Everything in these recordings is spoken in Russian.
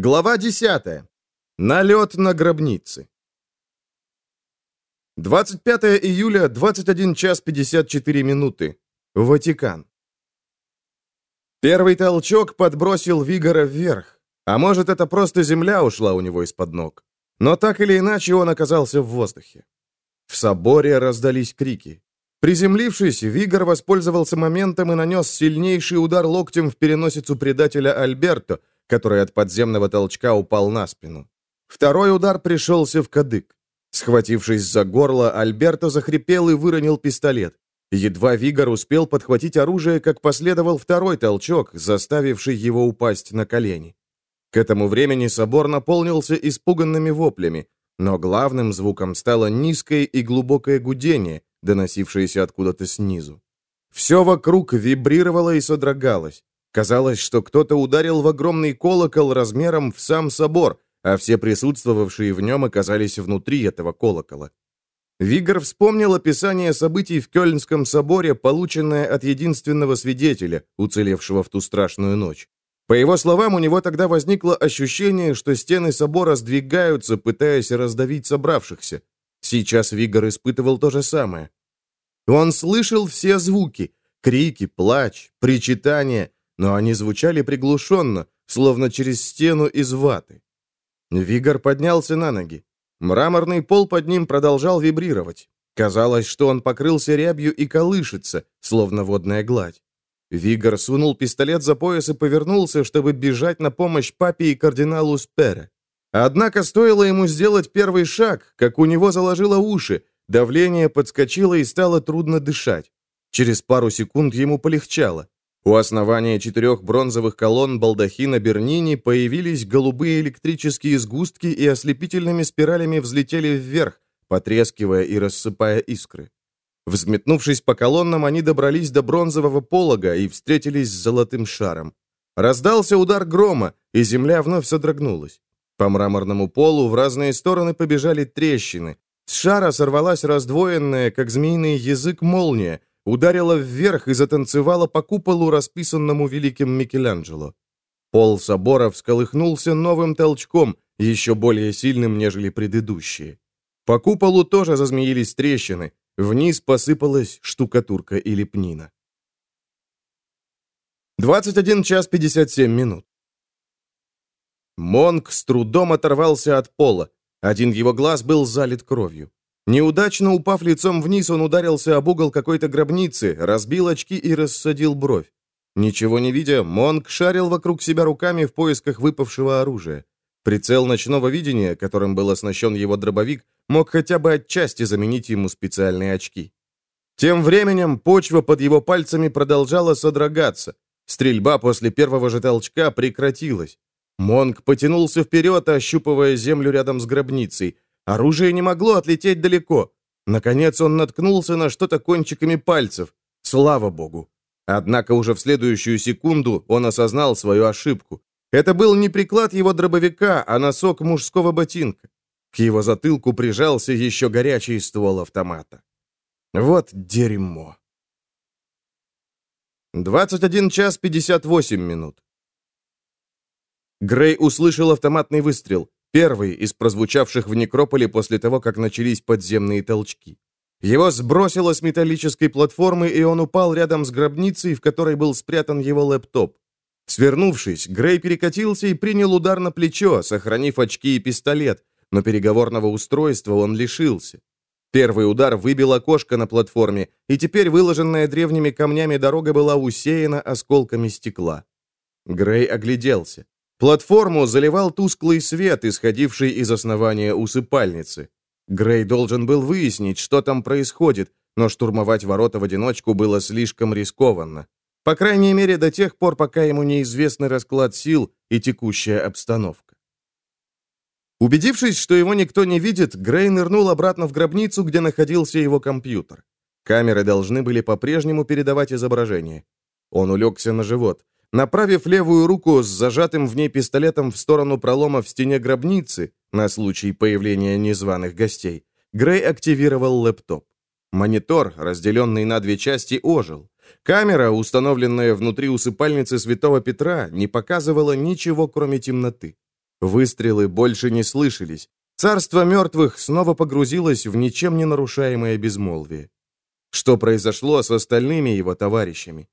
Глава 10. Налет на гробницы. 25 июля, 21 час 54 минуты. Ватикан. Первый толчок подбросил Вигора вверх. А может, это просто земля ушла у него из-под ног. Но так или иначе он оказался в воздухе. В соборе раздались крики. Приземлившись, Вигор воспользовался моментом и нанес сильнейший удар локтем в переносицу предателя Альберто, который от подземного толчка упал на спину. Второй удар пришелся в кадык. Схватившись за горло, Альберто захрипел и выронил пистолет. Едва Вигор успел подхватить оружие, как последовал второй толчок, заставивший его упасть на колени. К этому времени собор наполнился испуганными воплями, но главным звуком стало низкое и глубокое гудение, доносившееся откуда-то снизу. Все вокруг вибрировало и содрогалось. Казалось, что кто-то ударил в огромный колокол размером в сам собор, а все присутствовавшие в нем оказались внутри этого колокола. Вигр вспомнил описание событий в Кёльнском соборе, полученное от единственного свидетеля, уцелевшего в ту страшную ночь. По его словам, у него тогда возникло ощущение, что стены собора сдвигаются, пытаясь раздавить собравшихся. Сейчас Вигор испытывал то же самое. Он слышал все звуки — крики, плач, причитания — но они звучали приглушенно, словно через стену из ваты. Вигор поднялся на ноги. Мраморный пол под ним продолжал вибрировать. Казалось, что он покрылся рябью и колышется, словно водная гладь. Вигор сунул пистолет за пояс и повернулся, чтобы бежать на помощь папе и кардиналу Спере. Однако стоило ему сделать первый шаг, как у него заложило уши, давление подскочило и стало трудно дышать. Через пару секунд ему полегчало. У основания четырех бронзовых колонн балдахина Бернини появились голубые электрические сгустки и ослепительными спиралями взлетели вверх, потрескивая и рассыпая искры. Взметнувшись по колоннам, они добрались до бронзового полога и встретились с золотым шаром. Раздался удар грома, и земля вновь содрогнулась. По мраморному полу в разные стороны побежали трещины. С шара сорвалась раздвоенная, как змеиный язык, молния, ударила вверх и затанцевала по куполу, расписанному великим Микеланджело. Пол собора всколыхнулся новым толчком, еще более сильным, нежели предыдущие. По куполу тоже зазмеились трещины, вниз посыпалась штукатурка и лепнина. 21 час 57 минут. Монк с трудом оторвался от пола. Один его глаз был залит кровью. Неудачно упав лицом вниз, он ударился об угол какой-то гробницы, разбил очки и рассадил бровь. Ничего не видя, Монк шарил вокруг себя руками в поисках выпавшего оружия. Прицел ночного видения, которым был оснащен его дробовик, мог хотя бы отчасти заменить ему специальные очки. Тем временем почва под его пальцами продолжала содрогаться. Стрельба после первого же толчка прекратилась. Монк потянулся вперед, ощупывая землю рядом с гробницей. Оружие не могло отлететь далеко. Наконец он наткнулся на что-то кончиками пальцев. Слава богу. Однако уже в следующую секунду он осознал свою ошибку. Это был не приклад его дробовика, а носок мужского ботинка. К его затылку прижался еще горячий ствол автомата. Вот дерьмо. 21 час 58 минут. Грей услышал автоматный выстрел. Первый из прозвучавших в некрополе после того, как начались подземные толчки. Его сбросило с металлической платформы, и он упал рядом с гробницей, в которой был спрятан его лэптоп. Свернувшись, Грей перекатился и принял удар на плечо, сохранив очки и пистолет, но переговорного устройства он лишился. Первый удар выбил окошко на платформе, и теперь выложенная древними камнями дорога была усеяна осколками стекла. Грей огляделся. Платформу заливал тусклый свет, исходивший из основания усыпальницы. Грей должен был выяснить, что там происходит, но штурмовать ворота в одиночку было слишком рискованно. По крайней мере, до тех пор, пока ему неизвестный расклад сил и текущая обстановка. Убедившись, что его никто не видит, Грей нырнул обратно в гробницу, где находился его компьютер. Камеры должны были по-прежнему передавать изображение. Он улегся на живот. Направив левую руку с зажатым в ней пистолетом в сторону пролома в стене гробницы, на случай появления незваных гостей, Грей активировал лэптоп. Монитор, разделенный на две части, ожил. Камера, установленная внутри усыпальницы Святого Петра, не показывала ничего, кроме темноты. Выстрелы больше не слышались. Царство мертвых снова погрузилось в ничем не нарушаемое безмолвие. Что произошло с остальными его товарищами?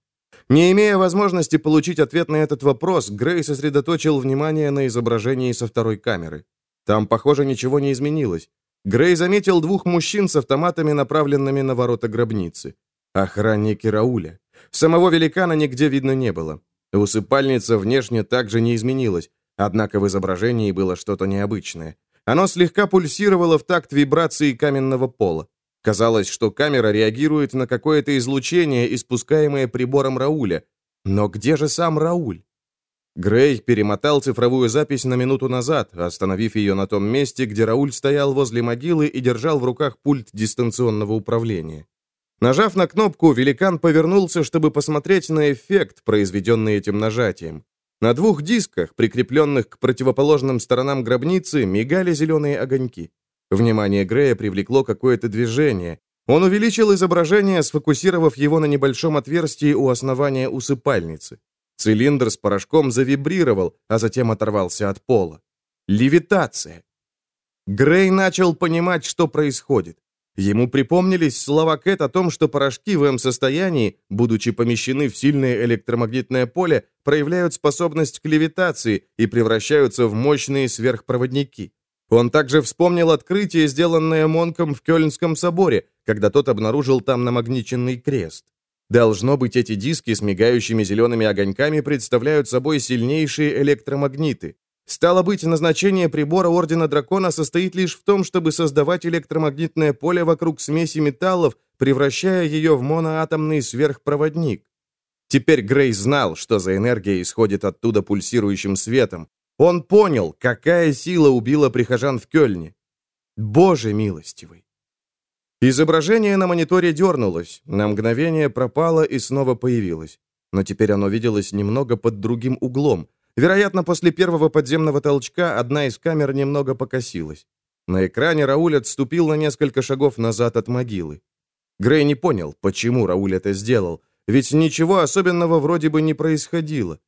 Не имея возможности получить ответ на этот вопрос, Грей сосредоточил внимание на изображении со второй камеры. Там, похоже, ничего не изменилось. Грей заметил двух мужчин с автоматами, направленными на ворота гробницы. Охранники Рауля. Самого великана нигде видно не было. Усыпальница внешне также не изменилась, однако в изображении было что-то необычное. Оно слегка пульсировало в такт вибрации каменного пола. Казалось, что камера реагирует на какое-то излучение, испускаемое прибором Рауля. Но где же сам Рауль? Грей перемотал цифровую запись на минуту назад, остановив ее на том месте, где Рауль стоял возле могилы и держал в руках пульт дистанционного управления. Нажав на кнопку, великан повернулся, чтобы посмотреть на эффект, произведенный этим нажатием. На двух дисках, прикрепленных к противоположным сторонам гробницы, мигали зеленые огоньки. Внимание Грея привлекло какое-то движение. Он увеличил изображение, сфокусировав его на небольшом отверстии у основания усыпальницы. Цилиндр с порошком завибрировал, а затем оторвался от пола. Левитация. Грей начал понимать, что происходит. Ему припомнились слова Кэт о том, что порошки в М-состоянии, будучи помещены в сильное электромагнитное поле, проявляют способность к левитации и превращаются в мощные сверхпроводники. Он также вспомнил открытие, сделанное Монком в Кёльнском соборе, когда тот обнаружил там намагниченный крест. Должно быть, эти диски с мигающими зелеными огоньками представляют собой сильнейшие электромагниты. Стало быть, назначение прибора Ордена Дракона состоит лишь в том, чтобы создавать электромагнитное поле вокруг смеси металлов, превращая ее в моноатомный сверхпроводник. Теперь Грей знал, что за энергия исходит оттуда пульсирующим светом. Он понял, какая сила убила прихожан в Кёльне. Боже милостивый! Изображение на мониторе дернулось, на мгновение пропало и снова появилось. Но теперь оно виделось немного под другим углом, Вероятно, после первого подземного толчка одна из камер немного покосилась. На экране Рауль отступил на несколько шагов назад от могилы. Грей не понял, почему Рауль это сделал, ведь ничего особенного вроде бы не происходило.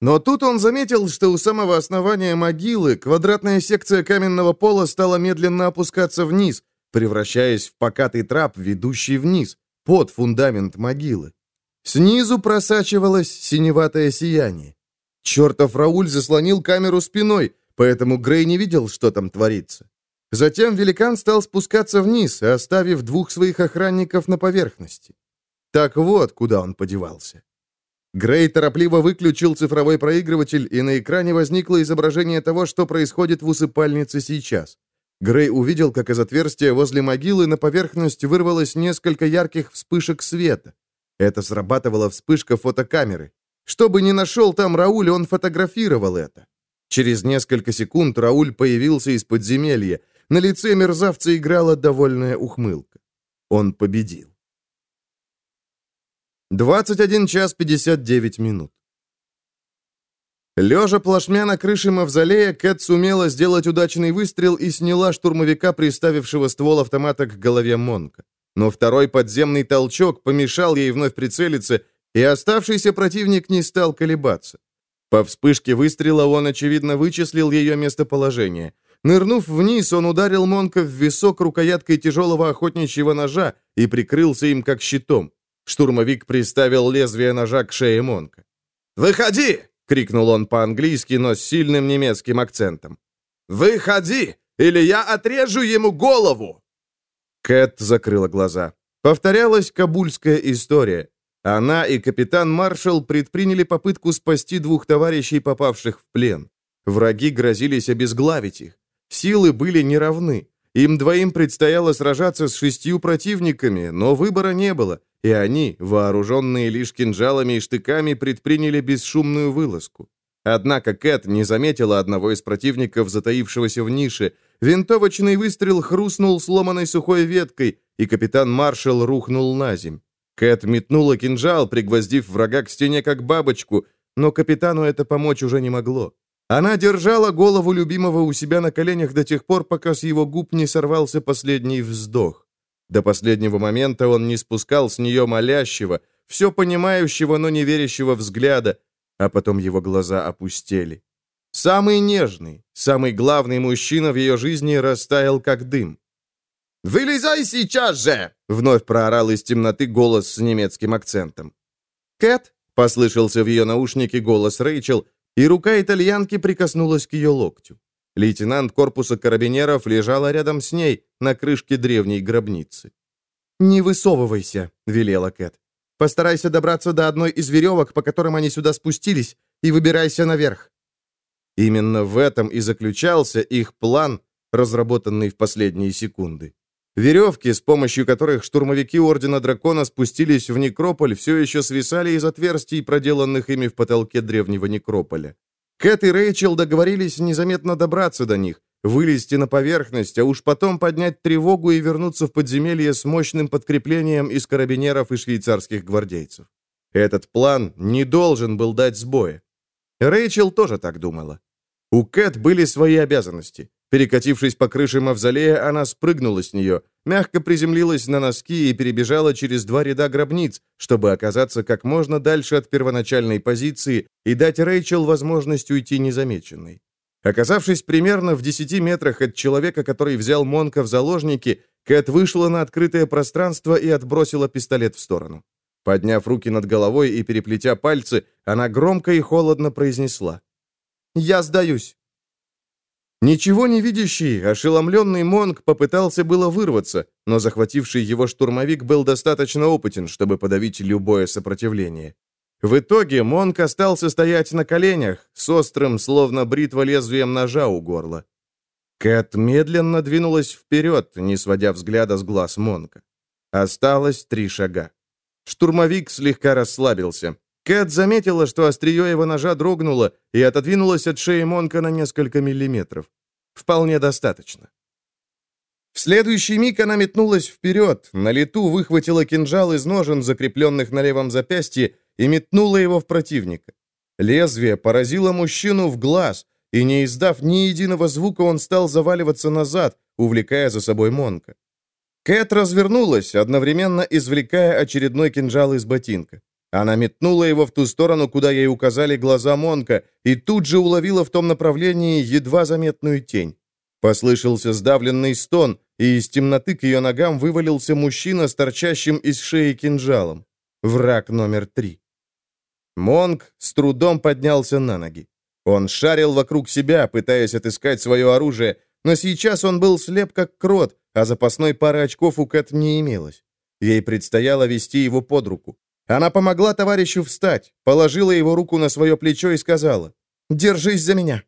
Но тут он заметил, что у самого основания могилы квадратная секция каменного пола стала медленно опускаться вниз, превращаясь в покатый трап, ведущий вниз, под фундамент могилы. Снизу просачивалось синеватое сияние. Чертов Рауль заслонил камеру спиной, поэтому Грей не видел, что там творится. Затем великан стал спускаться вниз, оставив двух своих охранников на поверхности. Так вот, куда он подевался. Грей торопливо выключил цифровой проигрыватель, и на экране возникло изображение того, что происходит в усыпальнице сейчас. Грей увидел, как из отверстия возле могилы на поверхность вырвалось несколько ярких вспышек света. Это срабатывала вспышка фотокамеры. Что бы ни нашел там Рауль, он фотографировал это. Через несколько секунд Рауль появился из подземелья. На лице мерзавца играла довольная ухмылка. Он победил. 21 час 59 минут. Лежа плашмя на крыше мавзолея, Кэт сумела сделать удачный выстрел и сняла штурмовика, приставившего ствол автомата к голове Монка. Но второй подземный толчок помешал ей вновь прицелиться, и оставшийся противник не стал колебаться. По вспышке выстрела он, очевидно, вычислил ее местоположение. Нырнув вниз, он ударил Монка в висок рукояткой тяжелого охотничьего ножа и прикрылся им как щитом. Штурмовик приставил лезвие ножа к шее Монка. «Выходи!» — крикнул он по-английски, но с сильным немецким акцентом. «Выходи, или я отрежу ему голову!» Кэт закрыла глаза. Повторялась кабульская история. Она и капитан Маршалл предприняли попытку спасти двух товарищей, попавших в плен. Враги грозились обезглавить их. Силы были неравны. Им двоим предстояло сражаться с шестью противниками, но выбора не было, и они, вооруженные лишь кинжалами и штыками, предприняли бесшумную вылазку. Однако Кэт не заметила одного из противников, затаившегося в нише. Винтовочный выстрел хрустнул сломанной сухой веткой, и капитан Маршалл рухнул на земь. Кэт метнула кинжал, пригвоздив врага к стене как бабочку, но капитану это помочь уже не могло. Она держала голову любимого у себя на коленях до тех пор, пока с его губ не сорвался последний вздох. До последнего момента он не спускал с нее молящего, все понимающего, но не верящего взгляда, а потом его глаза опустели. Самый нежный, самый главный мужчина в ее жизни растаял как дым. «Вылезай сейчас же!» — вновь проорал из темноты голос с немецким акцентом. «Кэт!» — послышался в ее наушнике голос Рэйчел, и рука итальянки прикоснулась к ее локтю. Лейтенант корпуса карабинеров лежала рядом с ней на крышке древней гробницы. «Не высовывайся», — велела Кэт. «Постарайся добраться до одной из веревок, по которым они сюда спустились, и выбирайся наверх». Именно в этом и заключался их план, разработанный в последние секунды. Веревки, с помощью которых штурмовики Ордена Дракона спустились в Некрополь, все еще свисали из отверстий, проделанных ими в потолке древнего Некрополя. Кэт и Рэйчел договорились незаметно добраться до них, вылезти на поверхность, а уж потом поднять тревогу и вернуться в подземелье с мощным подкреплением из карабинеров и швейцарских гвардейцев. Этот план не должен был дать сбоя. Рэйчел тоже так думала. У Кэт были свои обязанности. Перекатившись по крыше мавзолея, она спрыгнула с нее, мягко приземлилась на носки и перебежала через два ряда гробниц, чтобы оказаться как можно дальше от первоначальной позиции и дать Рэйчел возможность уйти незамеченной. Оказавшись примерно в 10 метрах от человека, который взял Монка в заложники, Кэт вышла на открытое пространство и отбросила пистолет в сторону. Подняв руки над головой и переплетя пальцы, она громко и холодно произнесла. «Я сдаюсь. Ничего не видящий, ошеломленный Монг попытался было вырваться, но захвативший его штурмовик был достаточно опытен, чтобы подавить любое сопротивление. В итоге Монг остался стоять на коленях, с острым, словно бритва лезвием ножа у горла. Кэт медленно двинулась вперед, не сводя взгляда с глаз Монка. Осталось три шага. Штурмовик слегка расслабился. Кэт заметила, что острие его ножа дрогнуло и отодвинулось от шеи Монка на несколько миллиметров. Вполне достаточно. В следующий миг она метнулась вперед, на лету выхватила кинжал из ножен, закрепленных на левом запястье, и метнула его в противника. Лезвие поразило мужчину в глаз, и, не издав ни единого звука, он стал заваливаться назад, увлекая за собой Монка. Кэт развернулась, одновременно извлекая очередной кинжал из ботинка. Она метнула его в ту сторону, куда ей указали глаза Монка, и тут же уловила в том направлении едва заметную тень. Послышался сдавленный стон, и из темноты к ее ногам вывалился мужчина с торчащим из шеи кинжалом. Враг номер три. Монк с трудом поднялся на ноги. Он шарил вокруг себя, пытаясь отыскать свое оружие, но сейчас он был слеп как крот, а запасной пары очков у Кэт не имелось. Ей предстояло вести его под руку. Она помогла товарищу встать, положила его руку на свое плечо и сказала «Держись за меня».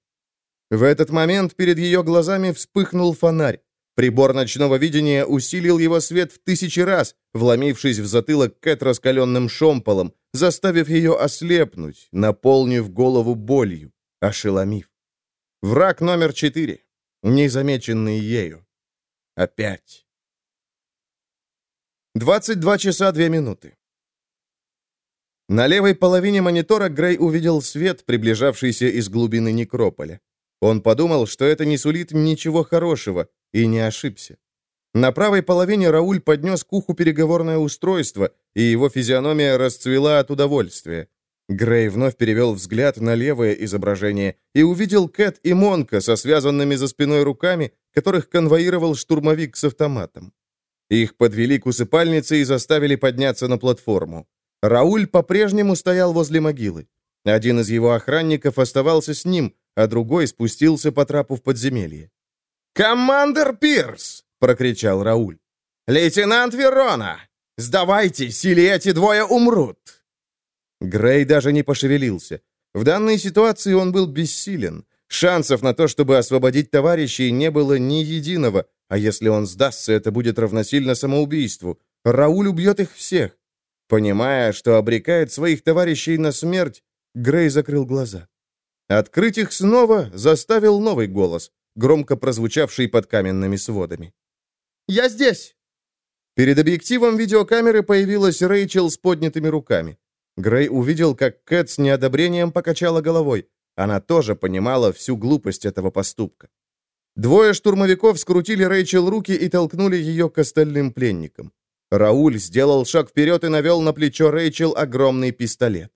В этот момент перед ее глазами вспыхнул фонарь. Прибор ночного видения усилил его свет в тысячи раз, вломившись в затылок Кэт раскаленным шомполом, заставив ее ослепнуть, наполнив голову болью, ошеломив. Враг номер четыре, незамеченный ею. Опять. 22 часа 2 минуты. На левой половине монитора Грей увидел свет, приближавшийся из глубины некрополя. Он подумал, что это не сулит ничего хорошего, и не ошибся. На правой половине Рауль поднес к уху переговорное устройство, и его физиономия расцвела от удовольствия. Грей вновь перевел взгляд на левое изображение и увидел Кэт и Монка со связанными за спиной руками, которых конвоировал штурмовик с автоматом. Их подвели к усыпальнице и заставили подняться на платформу. Рауль по-прежнему стоял возле могилы. Один из его охранников оставался с ним, а другой спустился по трапу в подземелье. «Командер Пирс!» — прокричал Рауль. «Лейтенант Верона! Сдавайтесь, или эти двое умрут!» Грей даже не пошевелился. В данной ситуации он был бессилен. Шансов на то, чтобы освободить товарищей, не было ни единого, а если он сдастся, это будет равносильно самоубийству. Рауль убьет их всех. Понимая, что обрекает своих товарищей на смерть, Грей закрыл глаза. Открыть их снова заставил новый голос, громко прозвучавший под каменными сводами. «Я здесь!» Перед объективом видеокамеры появилась Рэйчел с поднятыми руками. Грей увидел, как Кэт с неодобрением покачала головой. Она тоже понимала всю глупость этого поступка. Двое штурмовиков скрутили Рэйчел руки и толкнули ее к остальным пленникам. Рауль сделал шаг вперед и навел на плечо Рэйчел огромный пистолет.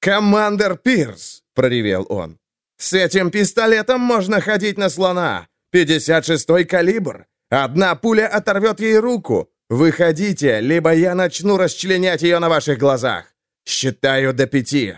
«Командер Пирс!» — проревел он. «С этим пистолетом можно ходить на слона! 56-й калибр! Одна пуля оторвет ей руку! Выходите, либо я начну расчленять ее на ваших глазах! Считаю до пяти!»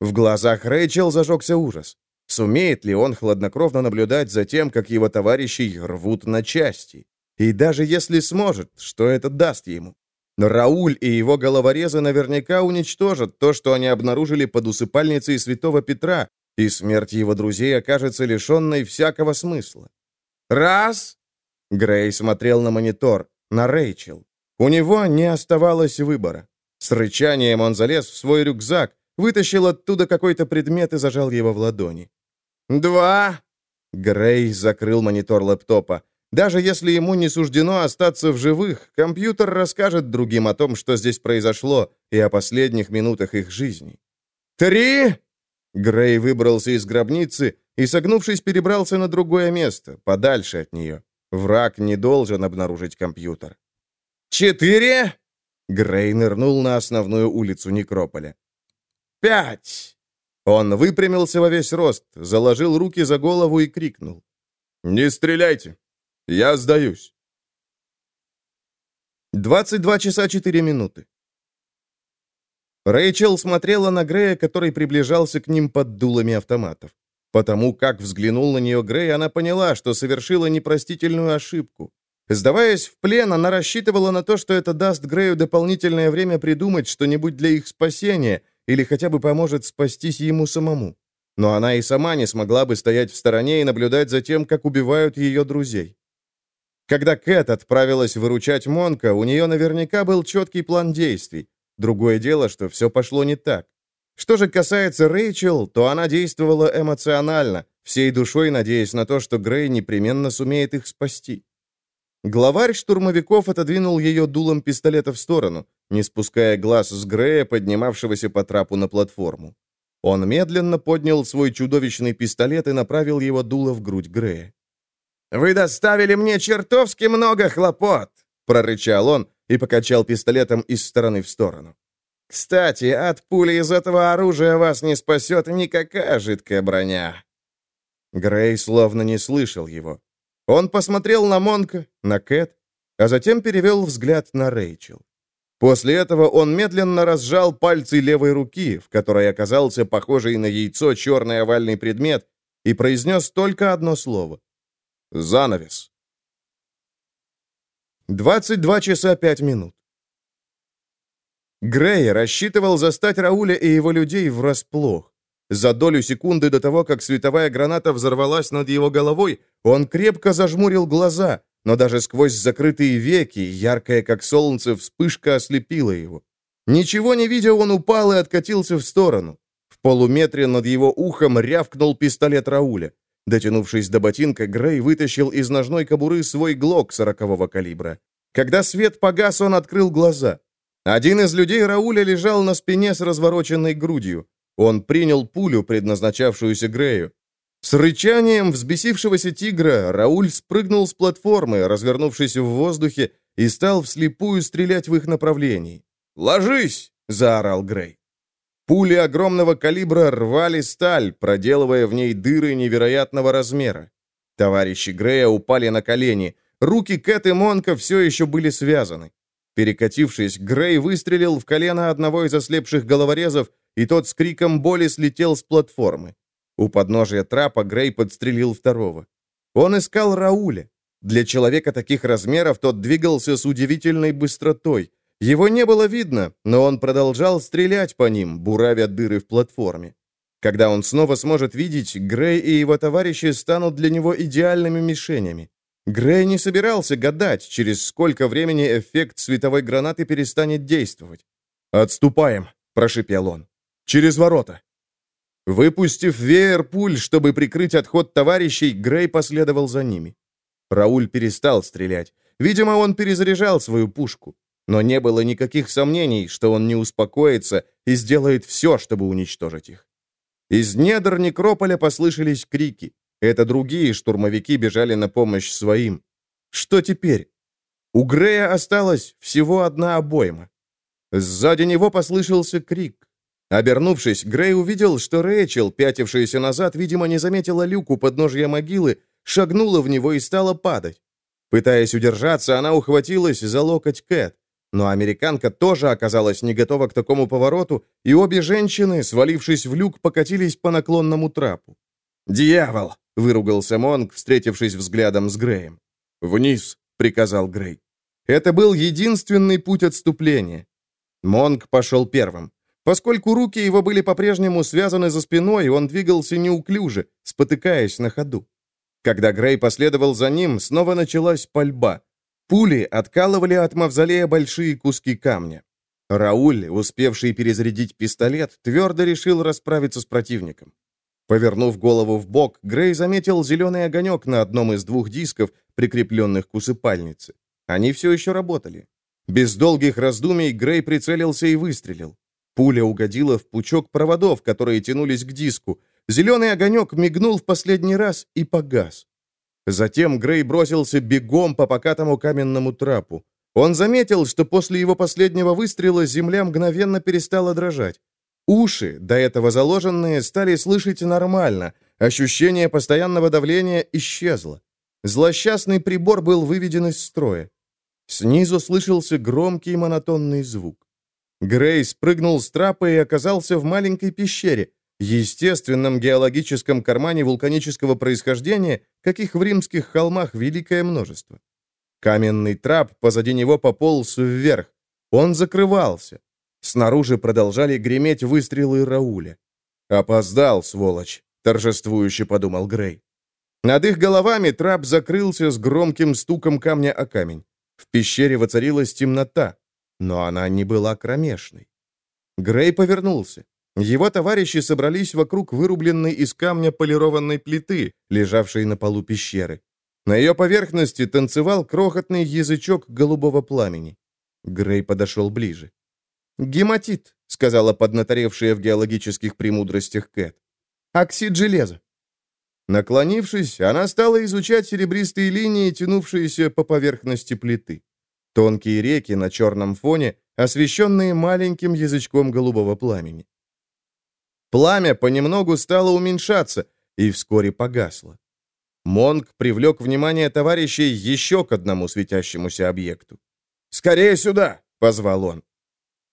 В глазах Рэйчел зажегся ужас. Сумеет ли он хладнокровно наблюдать за тем, как его товарищи рвут на части? И даже если сможет, что это даст ему? Но Рауль и его головорезы наверняка уничтожат то, что они обнаружили под усыпальницей святого Петра, и смерть его друзей окажется лишенной всякого смысла. «Раз!» Грей смотрел на монитор, на Рэйчел. У него не оставалось выбора. С рычанием он залез в свой рюкзак, вытащил оттуда какой-то предмет и зажал его в ладони. «Два!» Грей закрыл монитор лэптопа. Даже если ему не суждено остаться в живых, компьютер расскажет другим о том, что здесь произошло, и о последних минутах их жизни. «Три!» Грей выбрался из гробницы и, согнувшись, перебрался на другое место, подальше от нее. Враг не должен обнаружить компьютер. «Четыре!» Грей нырнул на основную улицу Некрополя. «Пять!» Он выпрямился во весь рост, заложил руки за голову и крикнул. «Не стреляйте! Я сдаюсь!» 22 часа 4 минуты. Рэйчел смотрела на Грея, который приближался к ним под дулами автоматов. Потому как взглянул на нее Грей, она поняла, что совершила непростительную ошибку. Сдаваясь в плен, она рассчитывала на то, что это даст Грею дополнительное время придумать что-нибудь для их спасения или хотя бы поможет спастись ему самому. Но она и сама не смогла бы стоять в стороне и наблюдать за тем, как убивают ее друзей. Когда Кэт отправилась выручать Монка, у нее наверняка был четкий план действий. Другое дело, что все пошло не так. Что же касается Рэйчел, то она действовала эмоционально, всей душой надеясь на то, что Грей непременно сумеет их спасти. Главарь штурмовиков отодвинул ее дулом пистолета в сторону, не спуская глаз с Грея, поднимавшегося по трапу на платформу. Он медленно поднял свой чудовищный пистолет и направил его дуло в грудь Грея. «Вы доставили мне чертовски много хлопот!» — прорычал он и покачал пистолетом из стороны в сторону. «Кстати, от пули из этого оружия вас не спасет никакая жидкая броня!» Грей словно не слышал его. Он посмотрел на Монка, на Кэт, а затем перевел взгляд на Рэйчел. После этого он медленно разжал пальцы левой руки, в которой оказался похожий на яйцо черный овальный предмет, и произнес только одно слово. «Занавес». 22 часа 5 минут. Грей рассчитывал застать Рауля и его людей врасплох. За долю секунды до того, как световая граната взорвалась над его головой, он крепко зажмурил глаза, но даже сквозь закрытые веки, яркая как солнце, вспышка ослепила его. Ничего не видя, он упал и откатился в сторону. В полуметре над его ухом рявкнул пистолет Рауля. Дотянувшись до ботинка, Грей вытащил из ножной кобуры свой глок сорокового калибра. Когда свет погас, он открыл глаза. Один из людей Рауля лежал на спине с развороченной грудью. Он принял пулю, предназначавшуюся Грею. С рычанием взбесившегося тигра Рауль спрыгнул с платформы, развернувшись в воздухе, и стал вслепую стрелять в их направлении. «Ложись!» — заорал Грей. Пули огромного калибра рвали сталь, проделывая в ней дыры невероятного размера. Товарищи Грея упали на колени. Руки Кэт и Монка все еще были связаны. Перекатившись, Грей выстрелил в колено одного из ослепших головорезов, и тот с криком боли слетел с платформы. У подножия трапа Грей подстрелил второго. Он искал Рауля. Для человека таких размеров тот двигался с удивительной быстротой. Его не было видно, но он продолжал стрелять по ним, буравя дыры в платформе. Когда он снова сможет видеть, Грей и его товарищи станут для него идеальными мишенями. Грей не собирался гадать, через сколько времени эффект световой гранаты перестанет действовать. «Отступаем», — прошипел он. Через ворота!» Выпустив веер пуль, чтобы прикрыть отход товарищей, Грей последовал за ними. Рауль перестал стрелять. Видимо, он перезаряжал свою пушку. Но не было никаких сомнений, что он не успокоится и сделает все, чтобы уничтожить их. Из недр некрополя послышались крики. Это другие штурмовики бежали на помощь своим. Что теперь? У Грея осталась всего одна обойма. Сзади него послышался крик. Обернувшись, Грей увидел, что Рэйчел, пятившаяся назад, видимо, не заметила люку подножья могилы, шагнула в него и стала падать. Пытаясь удержаться, она ухватилась за локоть Кэт. Но американка тоже оказалась не готова к такому повороту, и обе женщины, свалившись в люк, покатились по наклонному трапу. «Дьявол!» — выругался Монг, встретившись взглядом с Греем. «Вниз!» — приказал Грей. Это был единственный путь отступления. Монг пошел первым. Поскольку руки его были по-прежнему связаны за спиной, он двигался неуклюже, спотыкаясь на ходу. Когда Грей последовал за ним, снова началась пальба. Пули откалывали от мавзолея большие куски камня. Рауль, успевший перезарядить пистолет, твердо решил расправиться с противником. Повернув голову в бок, Грей заметил зеленый огонек на одном из двух дисков, прикрепленных к усыпальнице. Они все еще работали. Без долгих раздумий Грей прицелился и выстрелил. Пуля угодила в пучок проводов, которые тянулись к диску. Зеленый огонек мигнул в последний раз и погас. Затем Грей бросился бегом по покатому каменному трапу. Он заметил, что после его последнего выстрела земля мгновенно перестала дрожать. Уши, до этого заложенные, стали слышать нормально. Ощущение постоянного давления исчезло. Злосчастный прибор был выведен из строя. Снизу слышался громкий монотонный звук. Грей спрыгнул с трапа и оказался в маленькой пещере, естественном геологическом кармане вулканического происхождения, каких в римских холмах великое множество. Каменный трап позади него пополз вверх. Он закрывался. Снаружи продолжали греметь выстрелы Рауля. «Опоздал, сволочь!» — торжествующе подумал Грей. Над их головами трап закрылся с громким стуком камня о камень. В пещере воцарилась темнота, но она не была кромешной. Грей повернулся. Его товарищи собрались вокруг вырубленной из камня полированной плиты, лежавшей на полу пещеры. На ее поверхности танцевал крохотный язычок голубого пламени. Грей подошел ближе. «Гематит», — сказала поднаторевшая в геологических премудростях Кэт. «Оксид железа». Наклонившись, она стала изучать серебристые линии, тянувшиеся по поверхности плиты. Тонкие реки на черном фоне, освещенные маленьким язычком голубого пламени. Пламя понемногу стало уменьшаться и вскоре погасло. Монг привлек внимание товарищей еще к одному светящемуся объекту. «Скорее сюда!» — позвал он.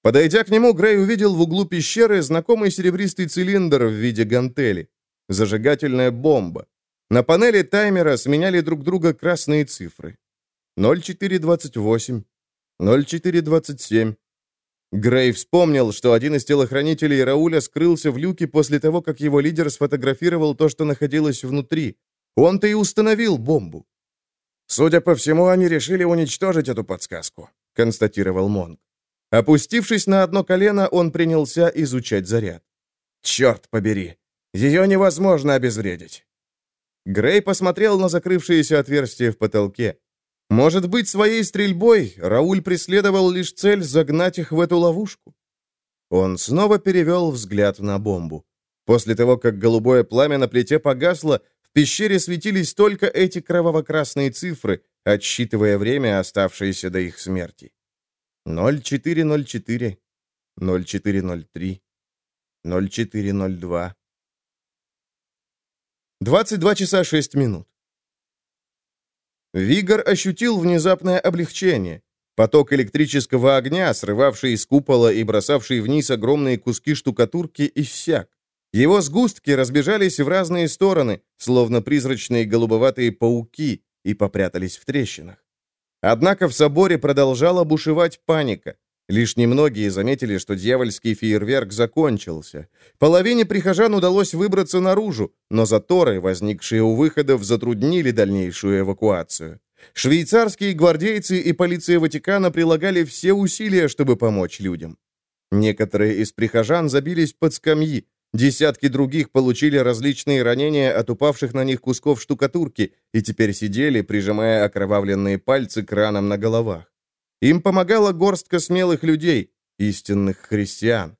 Подойдя к нему, Грей увидел в углу пещеры знакомый серебристый цилиндр в виде гантели. Зажигательная бомба. На панели таймера сменяли друг друга красные цифры. 0428, 0427, Грей вспомнил, что один из телохранителей Рауля скрылся в люке после того, как его лидер сфотографировал то, что находилось внутри. Он-то и установил бомбу. «Судя по всему, они решили уничтожить эту подсказку», — констатировал Монг. Опустившись на одно колено, он принялся изучать заряд. «Черт побери! Ее невозможно обезвредить!» Грей посмотрел на закрывшееся отверстие в потолке. Может быть, своей стрельбой Рауль преследовал лишь цель загнать их в эту ловушку? Он снова перевел взгляд на бомбу. После того, как голубое пламя на плите погасло, в пещере светились только эти кроваво-красные цифры, отсчитывая время, оставшееся до их смерти. 0404, 0403, 0402. 22 часа 6 минут. Вигор ощутил внезапное облегчение. Поток электрического огня, срывавший из купола и бросавший вниз огромные куски штукатурки, иссяк. Его сгустки разбежались в разные стороны, словно призрачные голубоватые пауки, и попрятались в трещинах. Однако в соборе продолжала бушевать паника. Лишь немногие заметили, что дьявольский фейерверк закончился. Половине прихожан удалось выбраться наружу, но заторы, возникшие у выходов, затруднили дальнейшую эвакуацию. Швейцарские гвардейцы и полиция Ватикана прилагали все усилия, чтобы помочь людям. Некоторые из прихожан забились под скамьи, десятки других получили различные ранения от упавших на них кусков штукатурки и теперь сидели, прижимая окровавленные пальцы к ранам на головах. Им помогала горстка смелых людей, истинных христиан.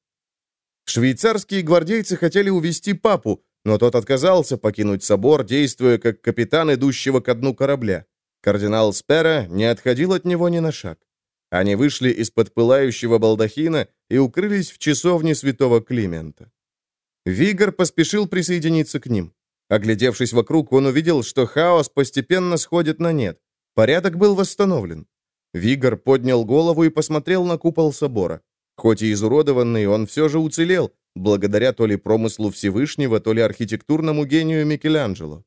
Швейцарские гвардейцы хотели увести папу, но тот отказался покинуть собор, действуя как капитан идущего ко дну корабля. Кардинал Спера не отходил от него ни на шаг. Они вышли из-под пылающего балдахина и укрылись в часовне святого Климента. Вигор поспешил присоединиться к ним. Оглядевшись вокруг, он увидел, что хаос постепенно сходит на нет. Порядок был восстановлен. Вигор поднял голову и посмотрел на купол собора. Хоть и изуродованный, он все же уцелел, благодаря то ли промыслу Всевышнего, то ли архитектурному гению Микеланджело.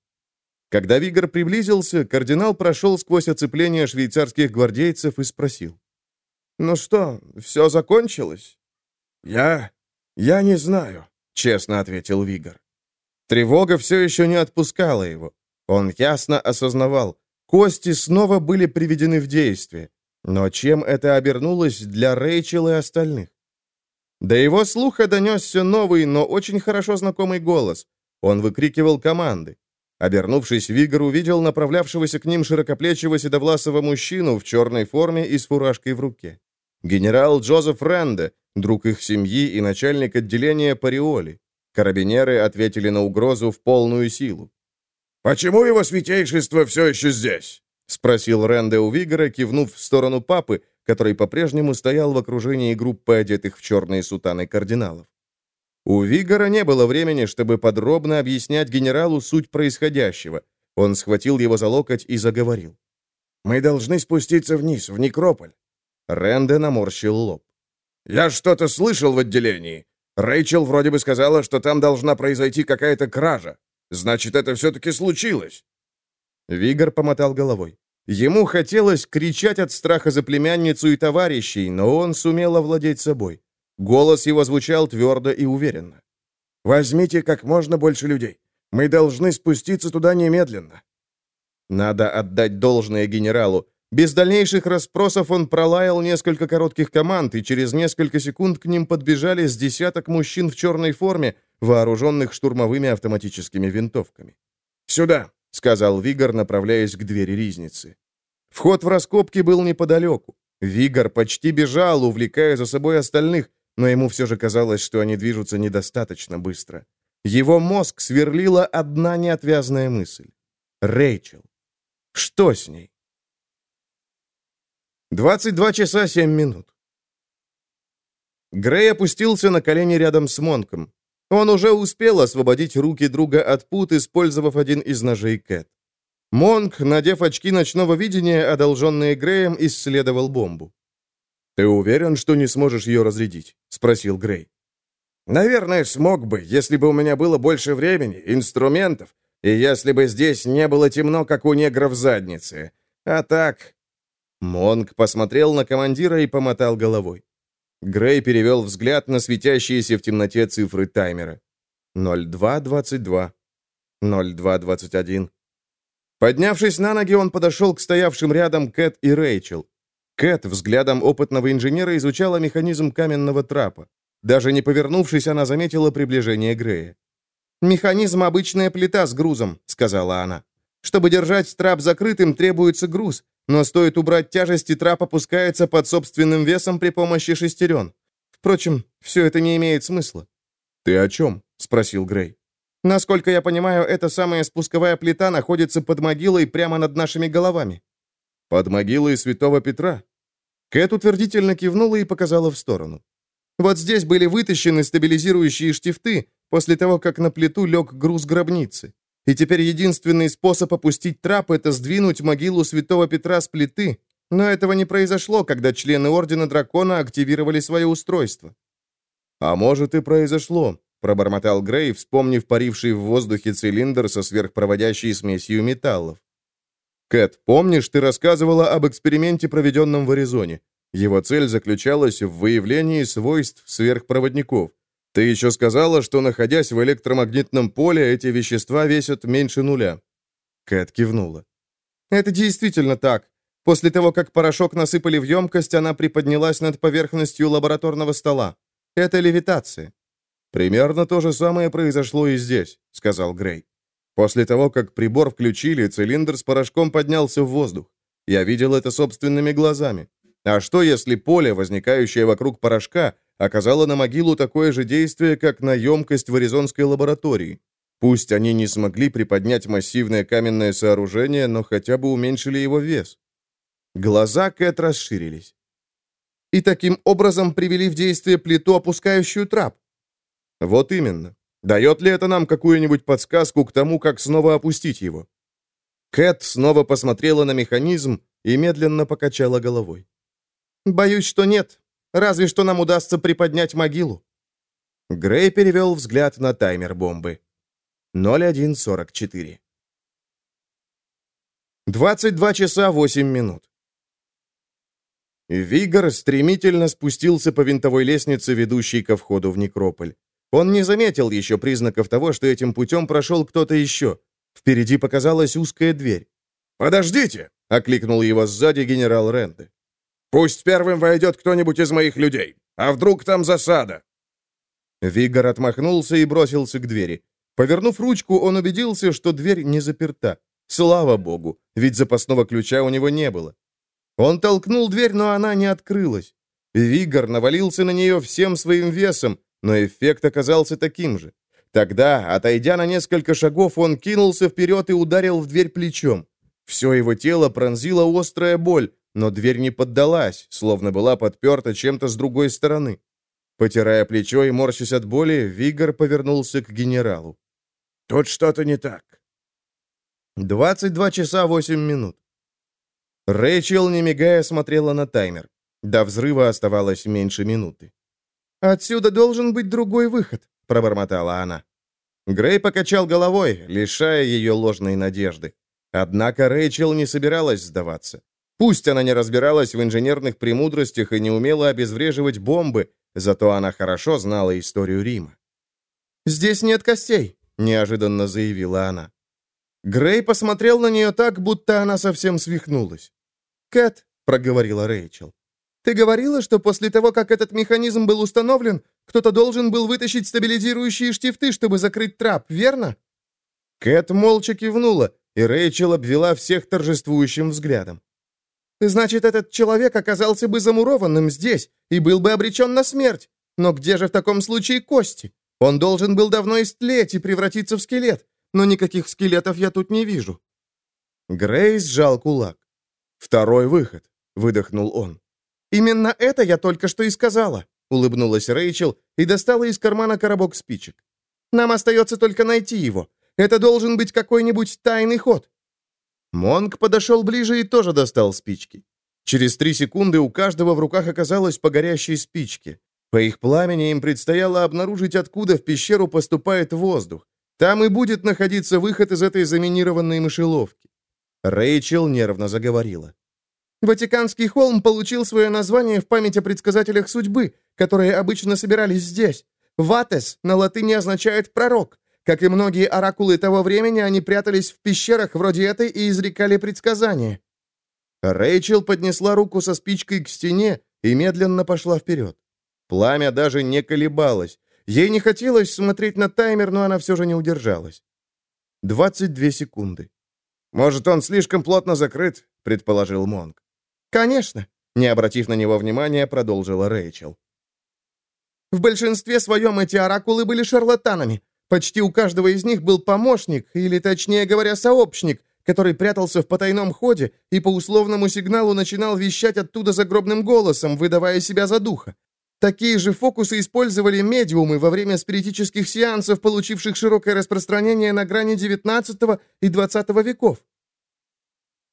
Когда Вигор приблизился, кардинал прошел сквозь оцепление швейцарских гвардейцев и спросил. «Ну что, все закончилось?» «Я... я не знаю», — честно ответил Вигор. Тревога все еще не отпускала его. Он ясно осознавал, кости снова были приведены в действие. Но чем это обернулось для Рэйчел и остальных? До его слуха донесся новый, но очень хорошо знакомый голос. Он выкрикивал команды. Обернувшись, Вигор увидел направлявшегося к ним широкоплечего седовласого мужчину в черной форме и с фуражкой в руке. Генерал Джозеф Ренде, друг их семьи и начальник отделения Париоли. Карабинеры ответили на угрозу в полную силу. «Почему его святейшество все еще здесь?» — спросил Ренде у Вигора, кивнув в сторону папы, который по-прежнему стоял в окружении группы одетых в черные сутаны кардиналов. У Вигора не было времени, чтобы подробно объяснять генералу суть происходящего. Он схватил его за локоть и заговорил. «Мы должны спуститься вниз, в некрополь». Ренде наморщил лоб. «Я что-то слышал в отделении. Рэйчел вроде бы сказала, что там должна произойти какая-то кража. Значит, это все-таки случилось». Вигор помотал головой. Ему хотелось кричать от страха за племянницу и товарищей, но он сумел овладеть собой. Голос его звучал твердо и уверенно. «Возьмите как можно больше людей. Мы должны спуститься туда немедленно». Надо отдать должное генералу. Без дальнейших расспросов он пролаял несколько коротких команд, и через несколько секунд к ним подбежали с десяток мужчин в черной форме, вооруженных штурмовыми автоматическими винтовками. «Сюда!» — сказал Вигор, направляясь к двери ризницы. Вход в раскопки был неподалеку. Вигор почти бежал, увлекая за собой остальных, но ему все же казалось, что они движутся недостаточно быстро. Его мозг сверлила одна неотвязная мысль. Рэйчел. Что с ней? 22 часа 7 минут. Грей опустился на колени рядом с Монком. Он уже успел освободить руки друга от пут, использовав один из ножей Кэт. Монк, надев очки ночного видения, одолженные Греем, исследовал бомбу. «Ты уверен, что не сможешь ее разрядить?» — спросил Грей. «Наверное, смог бы, если бы у меня было больше времени, инструментов, и если бы здесь не было темно, как у негра в заднице. А так, Монг посмотрел на командира и помотал головой. Грей перевел взгляд на светящиеся в темноте цифры таймера. 0222. 0221. Поднявшись на ноги, он подошел к стоявшим рядом Кэт и Рэйчел. Кэт взглядом опытного инженера изучала механизм каменного трапа. Даже не повернувшись, она заметила приближение Грея. «Механизм — обычная плита с грузом», — сказала она. «Чтобы держать трап закрытым, требуется груз, но стоит убрать тяжесть, и трап опускается под собственным весом при помощи шестерен. Впрочем, все это не имеет смысла. «Ты о чем?» — спросил Грей. «Насколько я понимаю, эта самая спусковая плита находится под могилой прямо над нашими головами». «Под могилой святого Петра?» Кэт утвердительно кивнула и показала в сторону. «Вот здесь были вытащены стабилизирующие штифты после того, как на плиту лег груз гробницы. И теперь единственный способ опустить трап — это сдвинуть могилу святого Петра с плиты. Но этого не произошло, когда члены Ордена Дракона активировали свое устройство. «А может, и произошло», — пробормотал Грей, вспомнив паривший в воздухе цилиндр со сверхпроводящей смесью металлов. «Кэт, помнишь, ты рассказывала об эксперименте, проведенном в Аризоне? Его цель заключалась в выявлении свойств сверхпроводников. Ты еще сказала, что, находясь в электромагнитном поле, эти вещества весят меньше нуля». Кэт кивнула. «Это действительно так. После того, как порошок насыпали в емкость, она приподнялась над поверхностью лабораторного стола. Это левитация». «Примерно то же самое произошло и здесь», — сказал Грей. «После того, как прибор включили, цилиндр с порошком поднялся в воздух. Я видел это собственными глазами. А что, если поле, возникающее вокруг порошка, оказало на могилу такое же действие, как на емкость в аризонской лаборатории. Пусть они не смогли приподнять массивное каменное сооружение, но хотя бы уменьшили его вес. Глаза Кэт расширились. и таким образом привели в действие плиту, опускающую трап. Вот именно. Дает ли это нам какую-нибудь подсказку к тому, как снова опустить его? Кэт снова посмотрела на механизм и медленно покачала головой. «Боюсь, что нет. Разве что нам удастся приподнять могилу». Грей перевел взгляд на таймер бомбы. 0144. 22 часа 8 минут. Вигор стремительно спустился по винтовой лестнице, ведущей ко входу в некрополь. Он не заметил еще признаков того, что этим путем прошел кто-то еще. Впереди показалась узкая дверь. «Подождите!» — окликнул его сзади генерал Ренде. «Пусть первым войдет кто-нибудь из моих людей. А вдруг там засада?» Вигор отмахнулся и бросился к двери. Повернув ручку, он убедился, что дверь не заперта. Слава богу, ведь запасного ключа у него не было. Он толкнул дверь, но она не открылась. Вигор навалился на нее всем своим весом, но эффект оказался таким же. Тогда, отойдя на несколько шагов, он кинулся вперед и ударил в дверь плечом. Все его тело пронзила острая боль, но дверь не поддалась, словно была подперта чем-то с другой стороны. Потирая плечо и морщась от боли, Вигор повернулся к генералу. «Тут что-то не так». 22 часа 8 минут. Рэйчел, не мигая, смотрела на таймер. До взрыва оставалось меньше минуты. «Отсюда должен быть другой выход», — пробормотала она. Грей покачал головой, лишая ее ложной надежды. Однако Рэйчел не собиралась сдаваться. Пусть она не разбиралась в инженерных премудростях и не умела обезвреживать бомбы, зато она хорошо знала историю Рима. «Здесь нет костей», — неожиданно заявила она. Грей посмотрел на нее так, будто она совсем свихнулась. «Кэт», — проговорила Рэйчел, — «ты говорила, что после того, как этот механизм был установлен, кто-то должен был вытащить стабилизирующие штифты, чтобы закрыть трап, верно?» Кэт молча кивнула, и Рэйчел обвела всех торжествующим взглядом. «Значит, этот человек оказался бы замурованным здесь и был бы обречен на смерть. Но где же в таком случае кости? Он должен был давно истлеть и превратиться в скелет но никаких скелетов я тут не вижу». Грейс сжал кулак. «Второй выход», — выдохнул он. «Именно это я только что и сказала», — улыбнулась Рэйчел и достала из кармана коробок спичек. «Нам остается только найти его. Это должен быть какой-нибудь тайный ход». Монг подошел ближе и тоже достал спички. Через три секунды у каждого в руках оказалось по горящей спичке. По их пламени им предстояло обнаружить, откуда в пещеру поступает воздух, там и будет находиться выход из этой заминированной мышеловки. Рэйчел нервно заговорила. Ватиканский холм получил свое название в память о предсказателях судьбы, которые обычно собирались здесь. Ватес на латыни означает «пророк». Как и многие оракулы того времени, они прятались в пещерах вроде этой и изрекали предсказания. Рэйчел поднесла руку со спичкой к стене и медленно пошла вперед. Пламя даже не колебалось, Ей не хотелось смотреть на таймер, но она все же не удержалась. 22 секунды. «Может, он слишком плотно закрыт?» — предположил Монг. «Конечно», — не обратив на него внимания, продолжила Рэйчел. «В большинстве своем эти оракулы были шарлатанами. Почти у каждого из них был помощник, или, точнее говоря, сообщник, который прятался в потайном ходе и по условному сигналу начинал вещать оттуда загробным голосом, выдавая себя за духа. Такие же фокусы использовали медиумы во время спиритических сеансов, получивших широкое распространение на грани XIX и XX веков.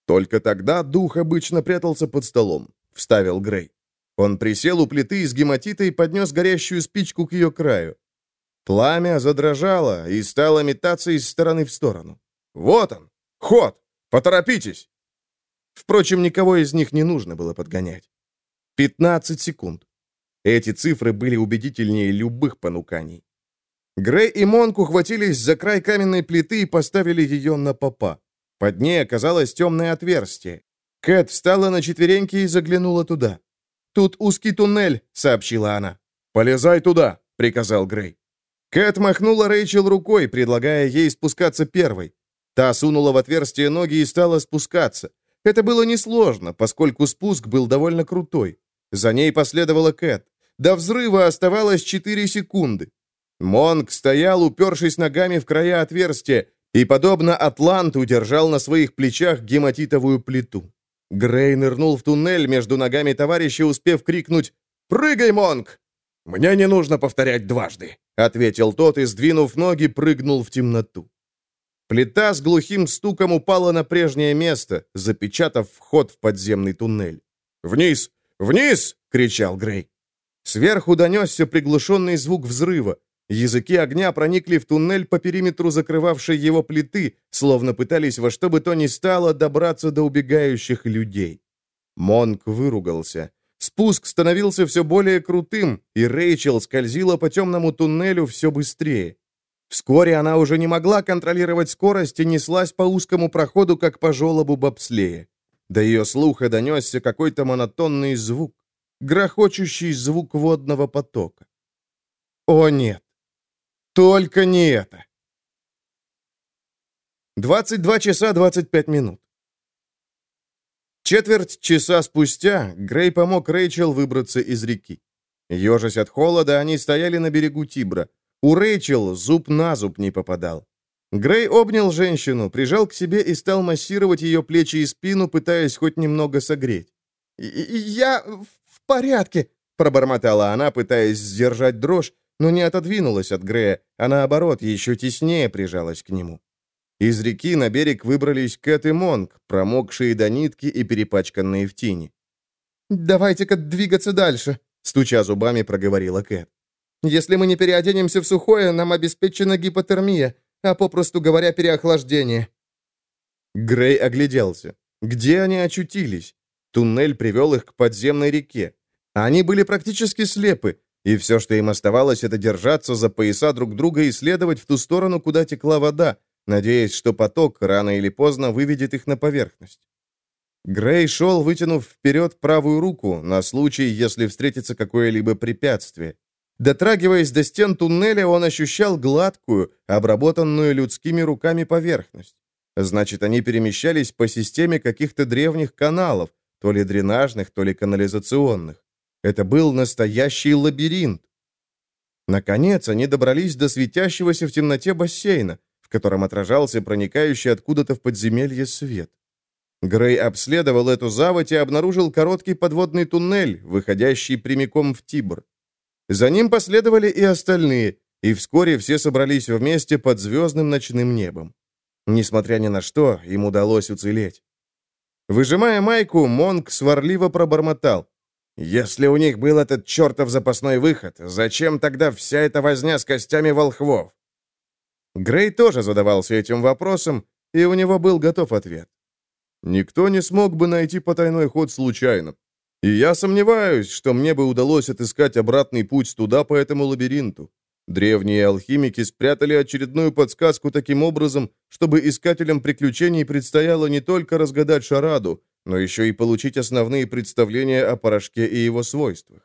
Только тогда дух обычно прятался под столом, вставил Грей. Он присел у плиты из гематита и поднес горящую спичку к ее краю. Пламя задрожало и стало метаться из стороны в сторону. «Вот он! Ход! Поторопитесь!» Впрочем, никого из них не нужно было подгонять. 15 секунд. Эти цифры были убедительнее любых понуканий. Грей и Монк ухватились за край каменной плиты и поставили ее на попа. Под ней оказалось темное отверстие. Кэт встала на четвереньки и заглянула туда. «Тут узкий туннель», — сообщила она. «Полезай туда», — приказал Грей. Кэт махнула Рэйчел рукой, предлагая ей спускаться первой. Та сунула в отверстие ноги и стала спускаться. Это было несложно, поскольку спуск был довольно крутой. За ней последовала Кэт. До взрыва оставалось 4 секунды. Монг стоял, упершись ногами в края отверстия, и, подобно Атланту, держал на своих плечах гематитовую плиту. Грей нырнул в туннель между ногами товарища, успев крикнуть Прыгай, Монг!» «Мне не нужно повторять дважды», — ответил тот и, сдвинув ноги, прыгнул в темноту. Плита с глухим стуком упала на прежнее место, запечатав вход в подземный туннель. «Вниз! Вниз!» — кричал Грей. Сверху донесся приглушенный звук взрыва. Языки огня проникли в туннель по периметру закрывавшей его плиты, словно пытались во что бы то ни стало добраться до убегающих людей. Монк выругался. Спуск становился все более крутым, и Рэйчел скользила по темному туннелю все быстрее. Вскоре она уже не могла контролировать скорость и неслась по узкому проходу, как по желобу бобслея. До ее слуха донесся какой-то монотонный звук, грохочущий звук водного потока. О нет! Только не это! 22 часа 25 минут. Четверть часа спустя Грей помог Рэйчел выбраться из реки. Ежась от холода, они стояли на берегу Тибра. У Рэйчел зуб на зуб не попадал. Грей обнял женщину, прижал к себе и стал массировать ее плечи и спину, пытаясь хоть немного согреть. «Я в порядке», — пробормотала она, пытаясь сдержать дрожь, но не отодвинулась от Грея, а наоборот, еще теснее прижалась к нему. Из реки на берег выбрались Кэт и Монг, промокшие до нитки и перепачканные в тени. «Давайте-ка двигаться дальше», — стуча зубами, проговорила Кэт. «Если мы не переоденемся в сухое, нам обеспечена гипотермия, а попросту говоря, переохлаждение». Грей огляделся. Где они очутились? Туннель привел их к подземной реке. Они были практически слепы, и все, что им оставалось, это держаться за пояса друг друга и следовать в ту сторону, куда текла вода, надеясь, что поток рано или поздно выведет их на поверхность. Грей шел, вытянув вперед правую руку, на случай, если встретится какое-либо препятствие. Дотрагиваясь до стен туннеля, он ощущал гладкую, обработанную людскими руками поверхность. Значит, они перемещались по системе каких-то древних каналов, то ли дренажных, то ли канализационных. Это был настоящий лабиринт. Наконец, они добрались до светящегося в темноте бассейна, котором отражался проникающий откуда-то в подземелье свет. Грей обследовал эту заводь и обнаружил короткий подводный туннель, выходящий прямиком в Тибр. За ним последовали и остальные, и вскоре все собрались вместе под звездным ночным небом. Несмотря ни на что, им удалось уцелеть. Выжимая майку, Монк сварливо пробормотал. «Если у них был этот чертов запасной выход, зачем тогда вся эта возня с костями волхвов?» Грей тоже задавался этим вопросом, и у него был готов ответ. Никто не смог бы найти потайной ход случайно. И я сомневаюсь, что мне бы удалось отыскать обратный путь туда по этому лабиринту. Древние алхимики спрятали очередную подсказку таким образом, чтобы искателям приключений предстояло не только разгадать шараду, но еще и получить основные представления о порошке и его свойствах.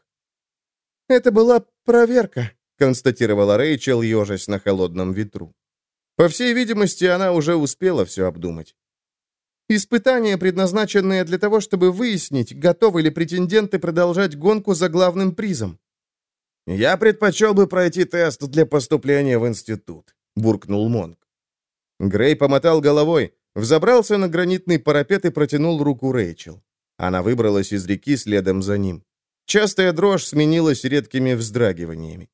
«Это была проверка», — констатировала Рэйчел, ежась на холодном ветру. По всей видимости, она уже успела все обдумать. Испытание, предназначенное для того, чтобы выяснить, готовы ли претенденты продолжать гонку за главным призом. «Я предпочел бы пройти тест для поступления в институт», — буркнул Монг. Грей помотал головой, взобрался на гранитный парапет и протянул руку Рэйчел. Она выбралась из реки следом за ним. Частая дрожь сменилась редкими вздрагиваниями.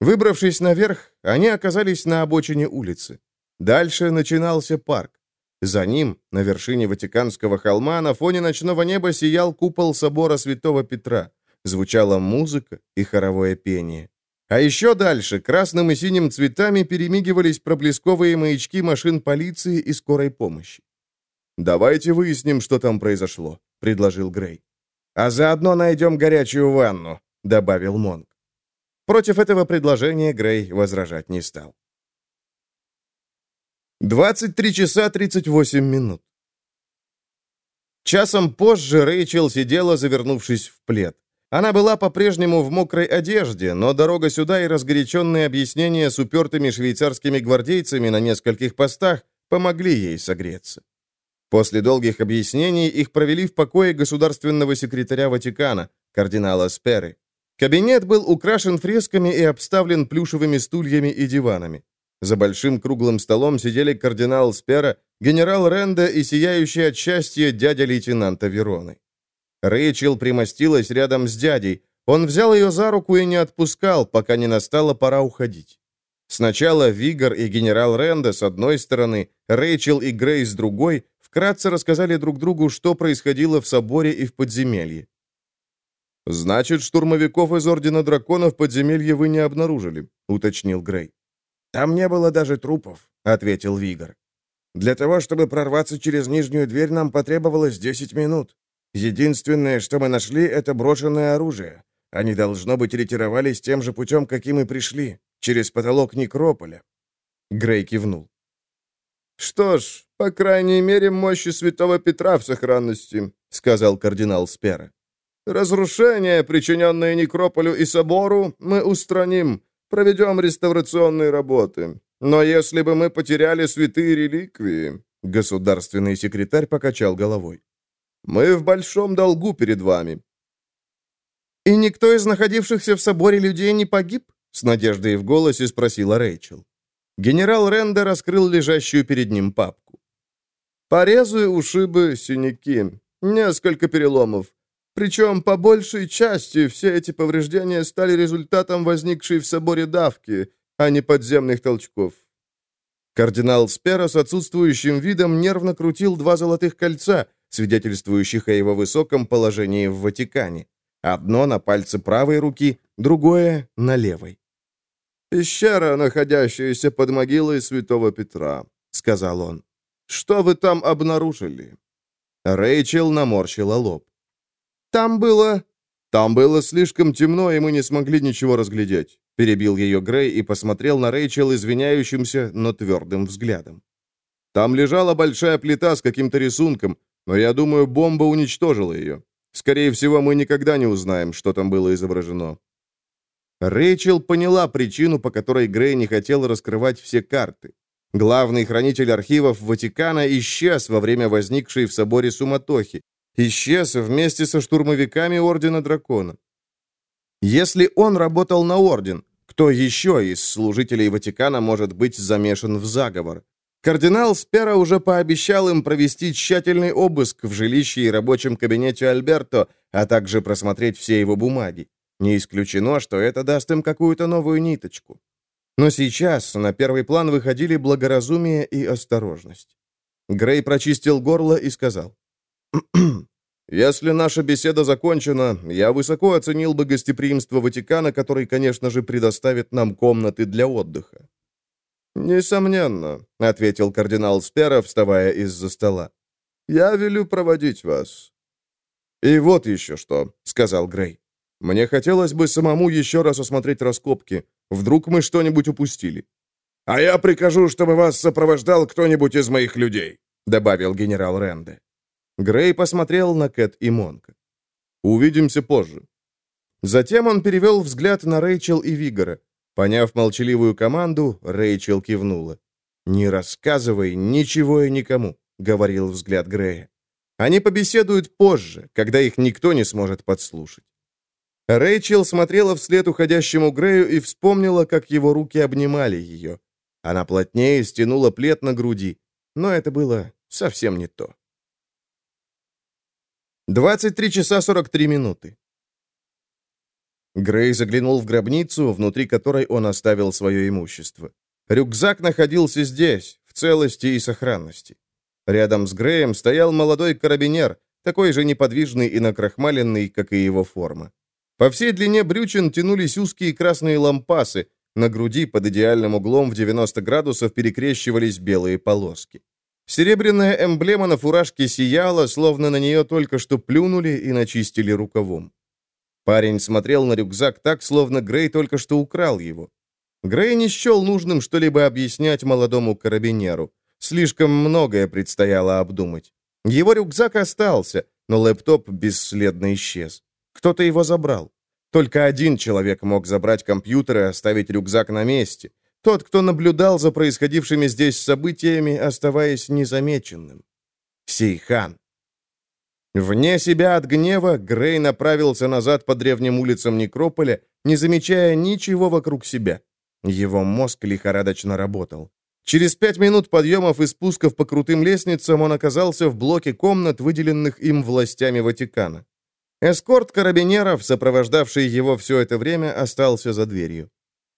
Выбравшись наверх, они оказались на обочине улицы. Дальше начинался парк. За ним, на вершине Ватиканского холма, на фоне ночного неба сиял купол собора Святого Петра. Звучала музыка и хоровое пение. А еще дальше красным и синим цветами перемигивались проблесковые маячки машин полиции и скорой помощи. «Давайте выясним, что там произошло», — предложил Грей. «А заодно найдем горячую ванну», — добавил Монг. Против этого предложения Грей возражать не стал. 23 часа 38 минут. Часом позже Рэйчел сидела, завернувшись в плед. Она была по-прежнему в мокрой одежде, но дорога сюда и разгоряченные объяснения с упертыми швейцарскими гвардейцами на нескольких постах помогли ей согреться. После долгих объяснений их провели в покое государственного секретаря Ватикана, кардинала Сперы. Кабинет был украшен фресками и обставлен плюшевыми стульями и диванами. За большим круглым столом сидели кардинал Спера, генерал Ренда и сияющий от счастья дядя лейтенанта Вероны. Рэйчел примостилась рядом с дядей. Он взял ее за руку и не отпускал, пока не настала пора уходить. Сначала Вигор и генерал Ренда с одной стороны, Рэйчел и Грей с другой, вкратце рассказали друг другу, что происходило в соборе и в подземелье. «Значит, штурмовиков из Ордена Дракона в подземелье вы не обнаружили», — уточнил Грей. «Там не было даже трупов», — ответил Вигор. «Для того, чтобы прорваться через нижнюю дверь, нам потребовалось 10 минут. Единственное, что мы нашли, это брошенное оружие. Они, должно быть, ретировались тем же путем, каким и пришли, через потолок некрополя». Грей кивнул. «Что ж, по крайней мере, мощи святого Петра в сохранности», — сказал кардинал Спера. «Разрушения, причиненные некрополю и собору, мы устраним, проведем реставрационные работы. Но если бы мы потеряли святые реликвии...» Государственный секретарь покачал головой. «Мы в большом долгу перед вами». «И никто из находившихся в соборе людей не погиб?» С надеждой в голосе спросила Рэйчел. Генерал Ренда раскрыл лежащую перед ним папку. «Порезы, ушибы, синяки. Несколько переломов. Причем, по большей части, все эти повреждения стали результатом возникшей в соборе давки, а не подземных толчков». Кардинал Спера с отсутствующим видом нервно крутил два золотых кольца, свидетельствующих о его высоком положении в Ватикане. Одно на пальце правой руки, другое — на левой. «Пещера, находящаяся под могилой святого Петра», — сказал он. «Что вы там обнаружили?» Рэйчел наморщила лоб. «Там было...» «Там было слишком темно, и мы не смогли ничего разглядеть», — перебил ее Грей и посмотрел на Рэйчел извиняющимся, но твердым взглядом. «Там лежала большая плита с каким-то рисунком, но я думаю, бомба уничтожила ее. Скорее всего, мы никогда не узнаем, что там было изображено. Рэйчел поняла причину, по которой Грей не хотел раскрывать все карты. Главный хранитель архивов Ватикана исчез во время возникшей в соборе суматохи. Исчез вместе со штурмовиками Ордена Дракона. Если он работал на Орден, кто еще из служителей Ватикана может быть замешан в заговор? Кардинал Спера уже пообещал им провести тщательный обыск в жилище и рабочем кабинете Альберто, а также просмотреть все его бумаги. Не исключено, что это даст им какую-то новую ниточку. Но сейчас на первый план выходили благоразумие и осторожность. Грей прочистил горло и сказал. «Если наша беседа закончена, я высоко оценил бы гостеприимство Ватикана, который, конечно же, предоставит нам комнаты для отдыха». «Несомненно», — ответил кардинал Спера, вставая из-за стола. «Я велю проводить вас». «И вот еще что», — сказал Грей. Мне хотелось бы самому еще раз осмотреть раскопки. Вдруг мы что-нибудь упустили. «А я прикажу, чтобы вас сопровождал кто-нибудь из моих людей», — добавил генерал Ренде. Грей посмотрел на Кэт и Монка. «Увидимся позже». Затем он перевел взгляд на Рэйчел и Вигора. Поняв молчаливую команду, Рэйчел кивнула. «Не рассказывай ничего и никому», — говорил взгляд Грея. «Они побеседуют позже, когда их никто не сможет подслушать». Рэйчел смотрела вслед уходящему Грею и вспомнила, как его руки обнимали ее. Она плотнее стянула плед на груди, но это было совсем не то. 23 часа 43 минуты. Грей заглянул в гробницу, внутри которой он оставил свое имущество. Рюкзак находился здесь, в целости и сохранности. Рядом с Греем стоял молодой карабинер, такой же неподвижный и накрахмаленный, как и его форма. По всей длине брючин тянулись узкие красные лампасы, на груди под идеальным углом в 90 градусов перекрещивались белые полоски. Серебряная эмблема на фуражке сияла, словно на нее только что плюнули и начистили рукавом. Парень смотрел на рюкзак так, словно Грей только что украл его. Грей не счел нужным что-либо объяснять молодому карабинеру. Слишком многое предстояло обдумать. Его рюкзак остался, но лэптоп бесследно исчез. Кто-то его забрал. Только один человек мог забрать компьютер и оставить рюкзак на месте. Тот, кто наблюдал за происходившими здесь событиями, оставаясь незамеченным. Сейхан. Вне себя от гнева, Грей направился назад по древним улицам Некрополя, не замечая ничего вокруг себя. Его мозг лихорадочно работал. Через пять минут подъемов и спусков по крутым лестницам он оказался в блоке комнат, выделенных им властями Ватикана. Эскорт карабинеров, сопровождавший его все это время, остался за дверью.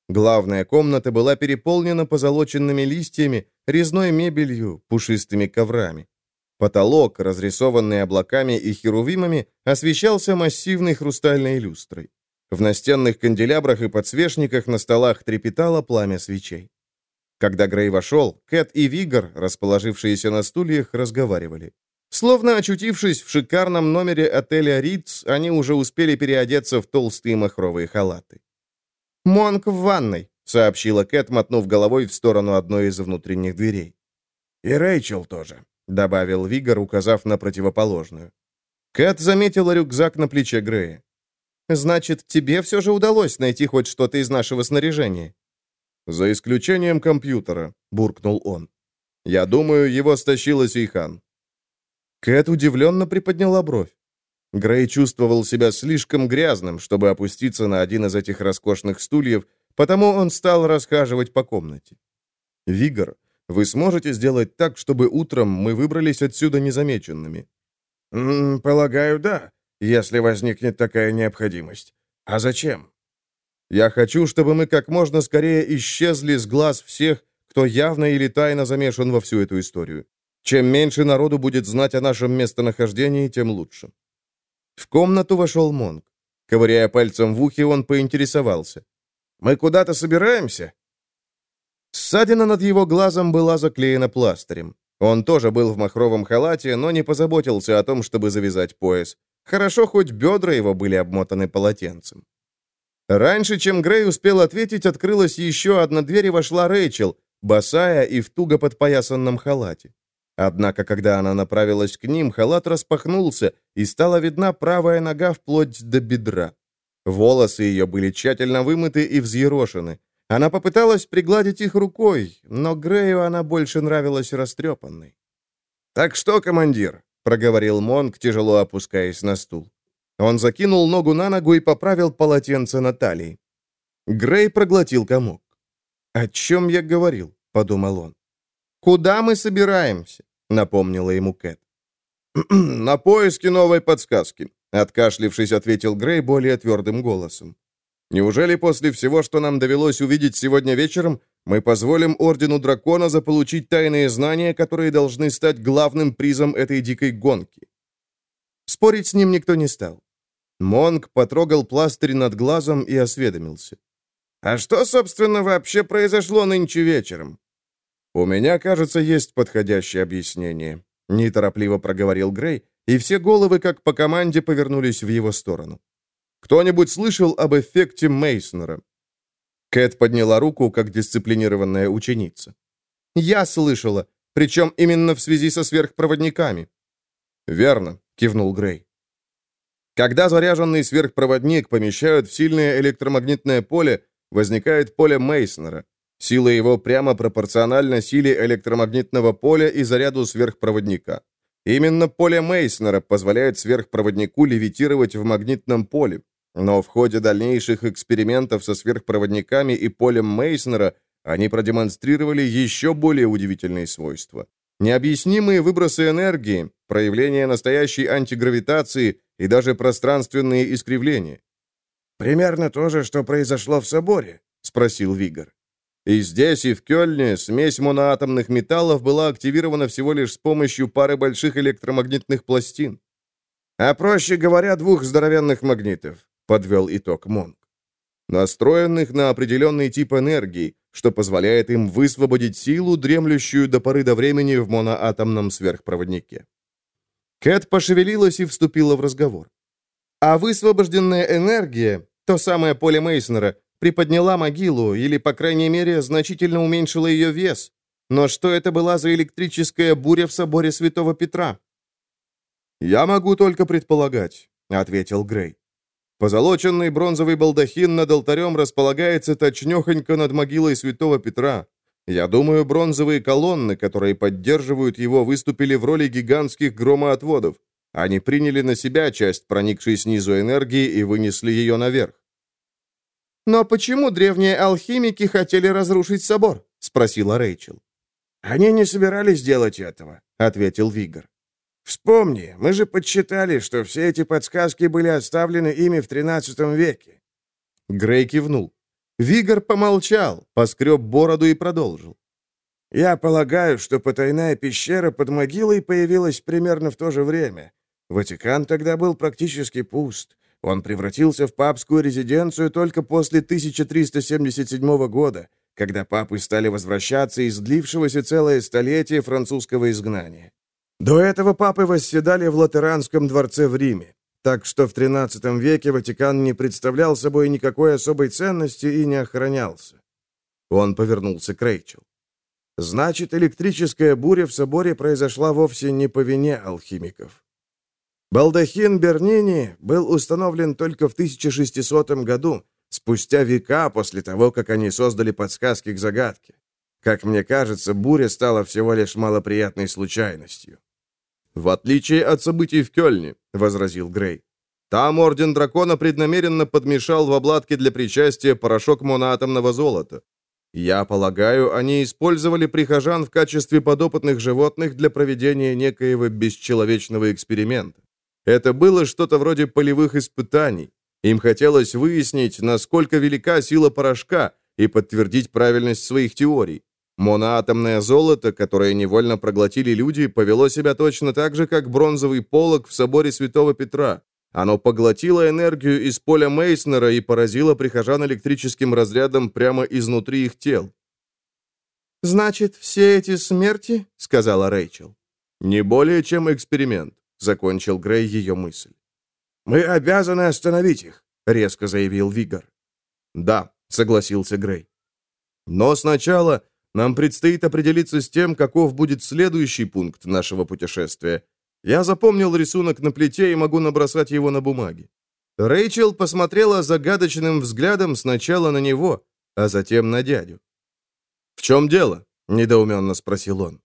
Главная комната была переполнена позолоченными листьями, резной мебелью, пушистыми коврами. Потолок, разрисованный облаками и херувимами, освещался массивной хрустальной люстрой. В настенных канделябрах и подсвечниках на столах трепетало пламя свечей. Когда Грей вошел, Кэт и Вигор, расположившиеся на стульях, разговаривали. Словно очутившись в шикарном номере отеля «Ритц», они уже успели переодеться в толстые махровые халаты. «Монк в ванной», — сообщила Кэт, мотнув головой в сторону одной из внутренних дверей. «И Рэйчел тоже», — добавил Вигор, указав на противоположную. Кэт заметила рюкзак на плече Грея. «Значит, тебе все же удалось найти хоть что-то из нашего снаряжения?» «За исключением компьютера», — буркнул он. «Я думаю, его стащила Сейхан. Кэт удивленно приподняла бровь. Грей чувствовал себя слишком грязным, чтобы опуститься на один из этих роскошных стульев, потому он стал расхаживать по комнате. «Вигор, вы сможете сделать так, чтобы утром мы выбрались отсюда незамеченными?» М -м, «Полагаю, да, если возникнет такая необходимость. А зачем?» «Я хочу, чтобы мы как можно скорее исчезли с глаз всех, кто явно или тайно замешан во всю эту историю. Чем меньше народу будет знать о нашем местонахождении, тем лучше. В комнату вошел Монг. Ковыряя пальцем в ухе, он поинтересовался. «Мы куда-то собираемся?» Ссадина над его глазом была заклеена пластырем. Он тоже был в махровом халате, но не позаботился о том, чтобы завязать пояс. Хорошо, хоть бедра его были обмотаны полотенцем. Раньше, чем Грей успел ответить, открылась еще одна дверь и вошла Рэйчел, босая и в туго подпоясанном халате. Однако, когда она направилась к ним, халат распахнулся, и стала видна правая нога вплоть до бедра. Волосы ее были тщательно вымыты и взъерошены. Она попыталась пригладить их рукой, но Грею она больше нравилась растрепанной. «Так что, командир?» — проговорил Монк, тяжело опускаясь на стул. Он закинул ногу на ногу и поправил полотенце на талии. Грей проглотил комок. «О чем я говорил?» — подумал он. «Куда мы собираемся?» — напомнила ему Кэт. «На поиски новой подсказки», — откашлившись, ответил Грей более твердым голосом. «Неужели после всего, что нам довелось увидеть сегодня вечером, мы позволим Ордену Дракона заполучить тайные знания, которые должны стать главным призом этой дикой гонки?» Спорить с ним никто не стал. Монг потрогал пластырь над глазом и осведомился. «А что, собственно, вообще произошло нынче вечером?» «У меня, кажется, есть подходящее объяснение», — неторопливо проговорил Грей, и все головы, как по команде, повернулись в его сторону. «Кто-нибудь слышал об эффекте Мейснера?» Кэт подняла руку, как дисциплинированная ученица. «Я слышала, причем именно в связи со сверхпроводниками». «Верно», — кивнул Грей. Когда заряженный сверхпроводник помещают в сильное электромагнитное поле, возникает поле Мейснера. Сила его прямо пропорциональна силе электромагнитного поля и заряду сверхпроводника. Именно поле Мейснера позволяет сверхпроводнику левитировать в магнитном поле, но в ходе дальнейших экспериментов со сверхпроводниками и полем Мейснера они продемонстрировали еще более удивительные свойства. Необъяснимые выбросы энергии, проявление настоящей антигравитации и даже пространственные искривления. «Примерно то же, что произошло в соборе?» — спросил Вигор. И здесь, и в Кёльне смесь моноатомных металлов была активирована всего лишь с помощью пары больших электромагнитных пластин. А проще говоря, двух здоровенных магнитов, подвел итог Монг. Настроенных на определенный тип энергии, что позволяет им высвободить силу, дремлющую до поры до времени в моноатомном сверхпроводнике. Кэт пошевелилась и вступила в разговор. А высвобожденная энергия, то самое поле Мейснера, приподняла могилу, или, по крайней мере, значительно уменьшила ее вес. Но что это была за электрическая буря в соборе Святого Петра? «Я могу только предполагать», — ответил Грей. Позолоченный бронзовый балдахин над алтарем располагается точнёхонько над могилой святого Петра. Я думаю, бронзовые колонны, которые поддерживают его, выступили в роли гигантских громоотводов. Они приняли на себя часть проникшей снизу энергии и вынесли ее наверх. «Но почему древние алхимики хотели разрушить собор?» — спросила Рэйчел. «Они не собирались делать этого», — ответил Вигор. Вспомни, мы же подсчитали, что все эти подсказки были оставлены ими в XIII веке. Грей кивнул. Вигор помолчал, поскреб бороду и продолжил. «Я полагаю, что потайная пещера под могилой появилась примерно в то же время. Ватикан тогда был практически пуст. Он превратился в папскую резиденцию только после 1377 года, когда папы стали возвращаться из длившегося целое столетие французского изгнания. До этого папы восседали в Латеранском дворце в Риме, так что в XIII веке Ватикан не представлял собой никакой особой ценности и не охранялся. Он повернулся к Рэйчел. Значит, электрическая буря в соборе произошла вовсе не по вине алхимиков. Балдахин Бернини был установлен только в 1600 году, спустя века после того, как они создали подсказки к загадке. Как мне кажется, буря стала всего лишь малоприятной случайностью. «В отличие от событий в Кёльне», — возразил Грей. «Там Орден Дракона преднамеренно подмешал в обладке для причастия порошок моноатомного золота. Я полагаю, они использовали прихожан в качестве подопытных животных для проведения некоего бесчеловечного эксперимента. Это было что-то вроде полевых испытаний. Им хотелось выяснить, насколько велика сила порошка и подтвердить правильность своих теорий. Моноатомное золото, которое невольно проглотили люди, повело себя точно так же, как бронзовый полог в соборе Святого Петра. Оно поглотило энергию из поля Мейснера и поразило прихожан электрическим разрядом прямо изнутри их тел. «Значит, все эти смерти?» — сказала Рэйчел. «Не более чем эксперимент», — закончил Грей ее мысль. «Мы обязаны остановить их», — резко заявил Вигор. «Да», — согласился Грей. «Но сначала нам предстоит определиться с тем, каков будет следующий пункт нашего путешествия. Я запомнил рисунок на плите и могу набросать его на бумаге. Рэйчел посмотрела загадочным взглядом сначала на него, а затем на дядю. «В чем дело?» — недоуменно спросил он.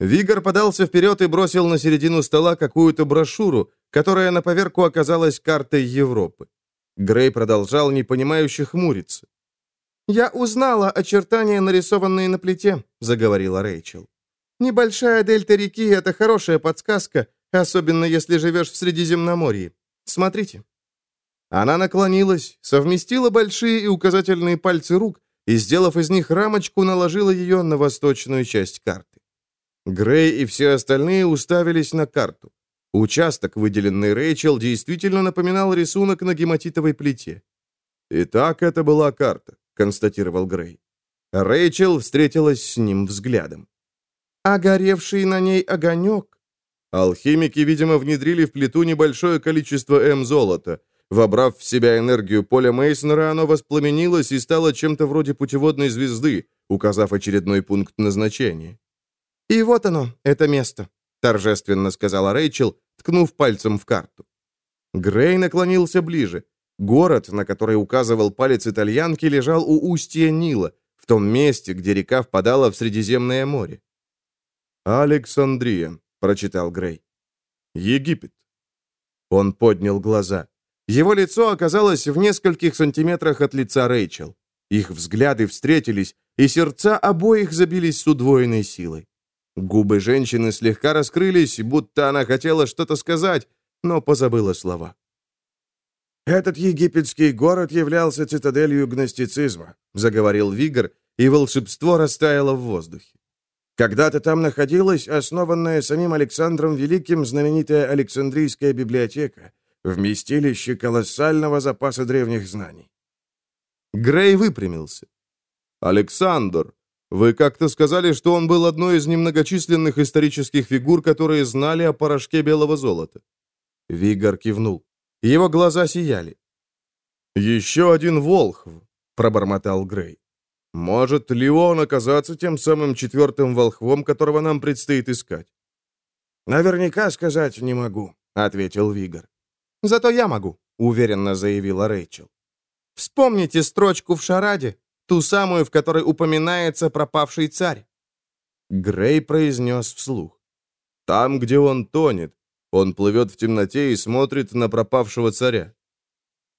Вигор подался вперед и бросил на середину стола какую-то брошюру, которая на поверку оказалась картой Европы. Грей продолжал непонимающе хмуриться. «Я узнала очертания, нарисованные на плите», — заговорила Рэйчел. «Небольшая дельта реки — это хорошая подсказка, особенно если живешь в Средиземноморье. Смотрите». Она наклонилась, совместила большие и указательные пальцы рук и, сделав из них рамочку, наложила ее на восточную часть карты. Грей и все остальные уставились на карту. Участок, выделенный Рэйчел, действительно напоминал рисунок на гематитовой плите. Итак, это была карта констатировал Грей. Рэйчел встретилась с ним взглядом. «А горевший на ней огонек?» Алхимики, видимо, внедрили в плиту небольшое количество М-золота. Вобрав в себя энергию поля Мейснера, оно воспламенилось и стало чем-то вроде путеводной звезды, указав очередной пункт назначения. «И вот оно, это место», — торжественно сказала Рэйчел, ткнув пальцем в карту. Грей наклонился ближе. Город, на который указывал палец итальянки, лежал у устья Нила, в том месте, где река впадала в Средиземное море. «Александрия», — прочитал Грей. «Египет». Он поднял глаза. Его лицо оказалось в нескольких сантиметрах от лица Рэйчел. Их взгляды встретились, и сердца обоих забились с удвоенной силой. Губы женщины слегка раскрылись, будто она хотела что-то сказать, но позабыла слова. «Этот египетский город являлся цитаделью гностицизма», — заговорил Вигор, и волшебство растаяло в воздухе. Когда-то там находилась основанная самим Александром Великим знаменитая Александрийская библиотека, вместилище колоссального запаса древних знаний. Грей выпрямился. «Александр, вы как-то сказали, что он был одной из немногочисленных исторических фигур, которые знали о порошке белого золота». Вигор кивнул. Его глаза сияли. «Еще один Волхв», — пробормотал Грей. «Может ли он оказаться тем самым четвертым волхвом, которого нам предстоит искать?» «Наверняка сказать не могу», — ответил Вигор. «Зато я могу», — уверенно заявила Рэйчел. «Вспомните строчку в шараде, ту самую, в которой упоминается пропавший царь». Грей произнес вслух. «Там, где он тонет, он плывет в темноте и смотрит на пропавшего царя.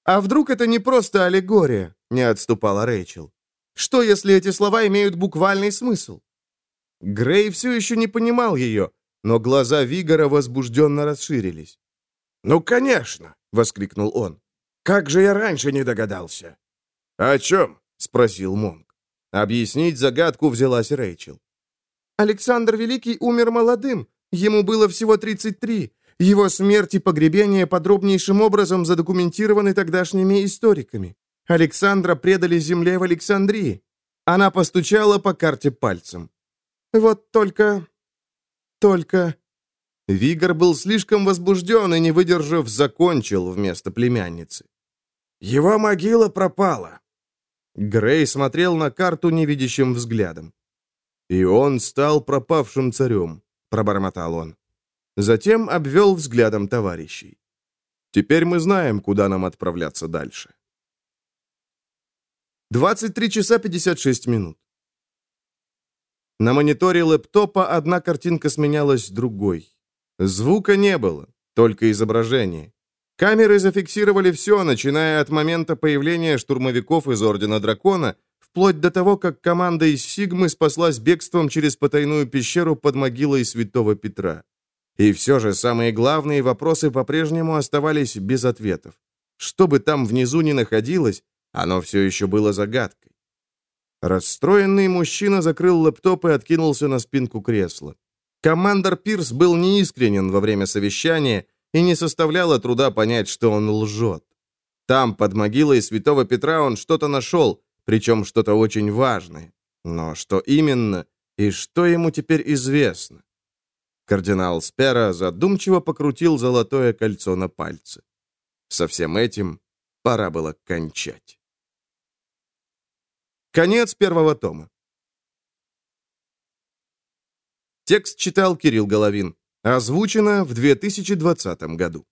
«А вдруг это не просто аллегория?» — не отступала Рэйчел. «Что, если эти слова имеют буквальный смысл?» Грей все еще не понимал ее, но глаза Вигора возбужденно расширились. «Ну, конечно!» — воскликнул он. «Как же я раньше не догадался!» «О чем?» — спросил Монг. Объяснить загадку взялась Рэйчел. «Александр Великий умер молодым. Ему было всего 33. Его смерть и погребение подробнейшим образом задокументированы тогдашними историками. Александра предали земле в Александрии. Она постучала по карте пальцем. Вот только... только... Вигор был слишком возбужден и, не выдержав, закончил вместо племянницы. «Его могила пропала». Грей смотрел на карту невидящим взглядом. «И он стал пропавшим царем», — пробормотал он. Затем обвел взглядом товарищей. «Теперь мы знаем, куда нам отправляться дальше». 23 часа 56 минут. На мониторе лэптопа одна картинка сменялась другой. Звука не было, только изображение. Камеры зафиксировали все, начиная от момента появления штурмовиков из Ордена Дракона, вплоть до того, как команда из Сигмы спаслась бегством через потайную пещеру под могилой Святого Петра. И все же самые главные вопросы по-прежнему оставались без ответов. Что бы там внизу ни находилось, оно все еще было загадкой. Расстроенный мужчина закрыл лэптоп и откинулся на спинку кресла. Командор Пирс был неискренен во время совещания и не составляло труда понять, что он лжет. Там, под могилой святого Петра, он что-то нашел, причем что-то очень важное. Но что именно и что ему теперь известно? Кардинал Спера задумчиво покрутил золотое кольцо на пальце. Со всем этим пора было кончать. Конец первого тома. Текст читал Кирилл Головин. Озвучено в 2020 году.